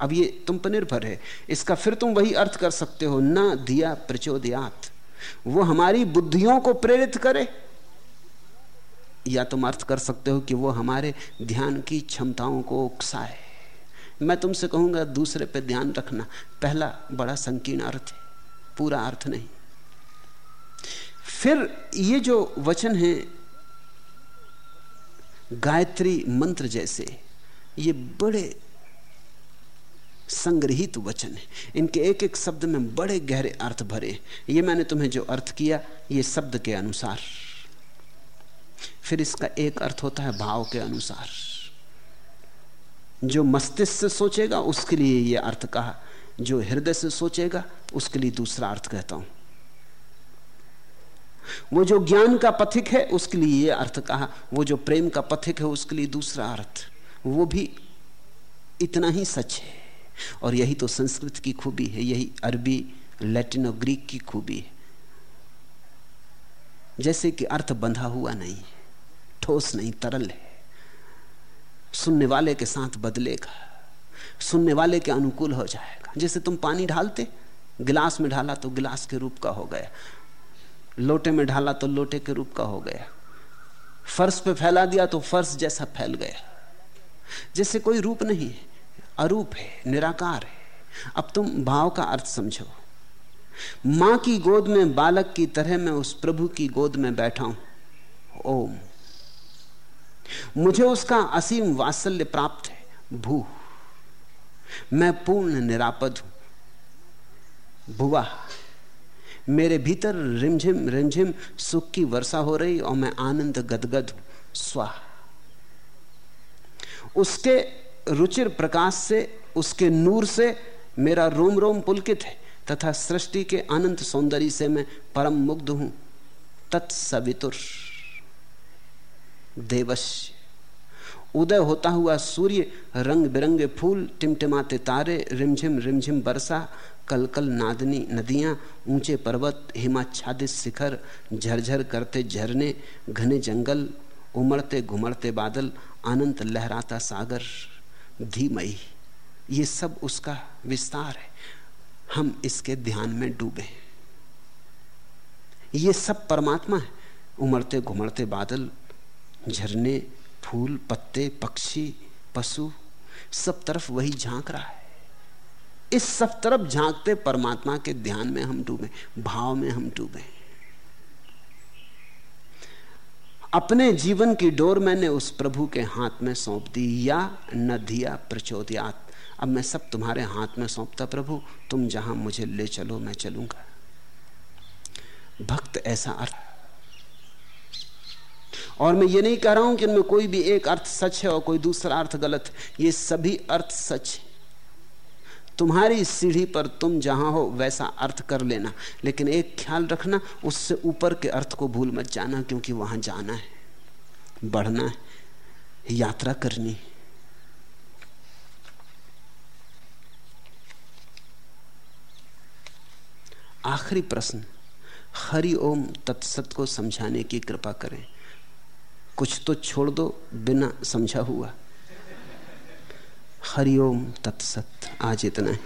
अब ये तुम पर निर्भर है। इसका फिर तुम वही अर्थ कर सकते हो, न दिया प्रचोदयात। वो हमारी बुद्धियों को प्रेरित करे। या तुम अर्थ कर सकते हो कि वो हमारे ध्यान की क्षमताओं को उकसाए। मैं तुमसे कहूँगा, दूसरे पे ध्यान रखना। पहला बड़ा संकीर्ण अर्थ है, पूरा अर्थ नहीं। फिर ये जो वचन है, गायत्री मंत्र जैसे, ये बड़े संग्रहित वचन है। इनके एक एक शब्द में बड़े गहरे अर्थ भरे। ये मैंने तुम्हें जो अर्थ किया, ये शब्द के अनुसार। फिर इसका एक अर्थ होता है भाव के अनुसार। जो मस्तिष्क से सोचेगा, उसके लिए यह अर्थ कहा। जो हृदय से सोचेगा, उसके लिए दूसरा अर्थ कहता हूँ। वो जो ज्ञान का पथिक है, उसके लिए यह अर्थ कहा। वो जो प्रेम का पथिक है, उसके लिए दूसरा अर्थ। वो भी इतना ही सच है। और यही तो संस्कृत की खूबी है, यही अरबी, लैटिन और ग्रीक की खूबी है। जैसे कि अर्थ बंधा हुआ नहीं, ठोस नहीं, तरल है। सुनने वाले के साथ बदलेगा, सुनने वाले के अनुकूल हो जाएगा। जैसे तुम पानी ढालते, गिलास में ढाला तो गिलास के रूप का हो गया। लोटे में ढाला तो लोटे के रूप का हो गया। फर्श पे फैला दिया तो फर्श जैसा फैल गया। जैसे कोई रूप नहीं है, अरूप है, निराकार है। अब तुम भाव का अर्थ समझो। माँ की गोद में, बालक की तरह मैं उस प्रभु की गोद में बैठा हूँ। ओम। मुझे उसका असीम वात्सल्य प्राप्त है। भू। मैं पूर्ण निरापद हूँ। भुआ मेरे भीतर रिमझिम रिमझिम सुख की वर्षा हो रही और मैं आनंद गदगद हूँ। स्वाह उसके रुचिर प्रकाश से, उसके नूर से मेरा रोम रोम पुलकित है। तथा सृष्टि के अनंत सौंदर्य से मैं परम मुग्ध हूँ। तत्सवितुर। देवश्य उदय होता हुआ सूर्य रंग बिरंगे फूल, टिमटिमाते तारे, रिमझिम रिमझिम बरसा, कलकल नादनी नदियाँ, ऊँचे पर्वत, हिमाच्छादित शिखर, झरझर करते झरने, घने जंगल, उमड़ते घुमड़ते बादल, अनंत लहराता सागर धीमई ये सब उसका विस्तार है। हम इसके ध्यान में डूबे। ये सब परमात्मा है। उमड़ते घुमड़ते बादल, झरने, फूल, पत्ते, पक्षी, पशु, सब तरफ़ वही झाँक रहा है। इस सब तरफ़ झांकते परमात्मा के ध्यान में हम डूबे, भाव में हम डूबे। अपने जीवन की डोर मैंने उस प्रभु के हाथ में सौंप दी, या न दिया प्रचोदयात। अब मैं सब तुम्हारे हाथ में सौंपता प्रभु, तुम जहाँ मुझे ले चलो, मैं चलूँगा। भक्त ऐसा अर्थ। और मैं ये नहीं कह रहा हूँ कि इनमें कोई भी एक अर्थ सच है और कोई दूसरा अर्थ गलत। है ये सभी अर्थ सच है। तुम्हारी सीढ़ी पर तुम जहाँ हो, वैसा अर्थ कर लेना। लेकिन एक ख्याल रखना, उससे ऊपर के अर्थ को भूल मत जाना, क्योंकि वहाँ जाना है, बढ़ना है, यात्रा करनी आखिरी प्रश्न, हरि ओम तत्सत को समझाने की कृपा करें। कुछ तो छोड़ दो, बिना समझा हुआ। हरि ओम तत्सत, आज इतना ही।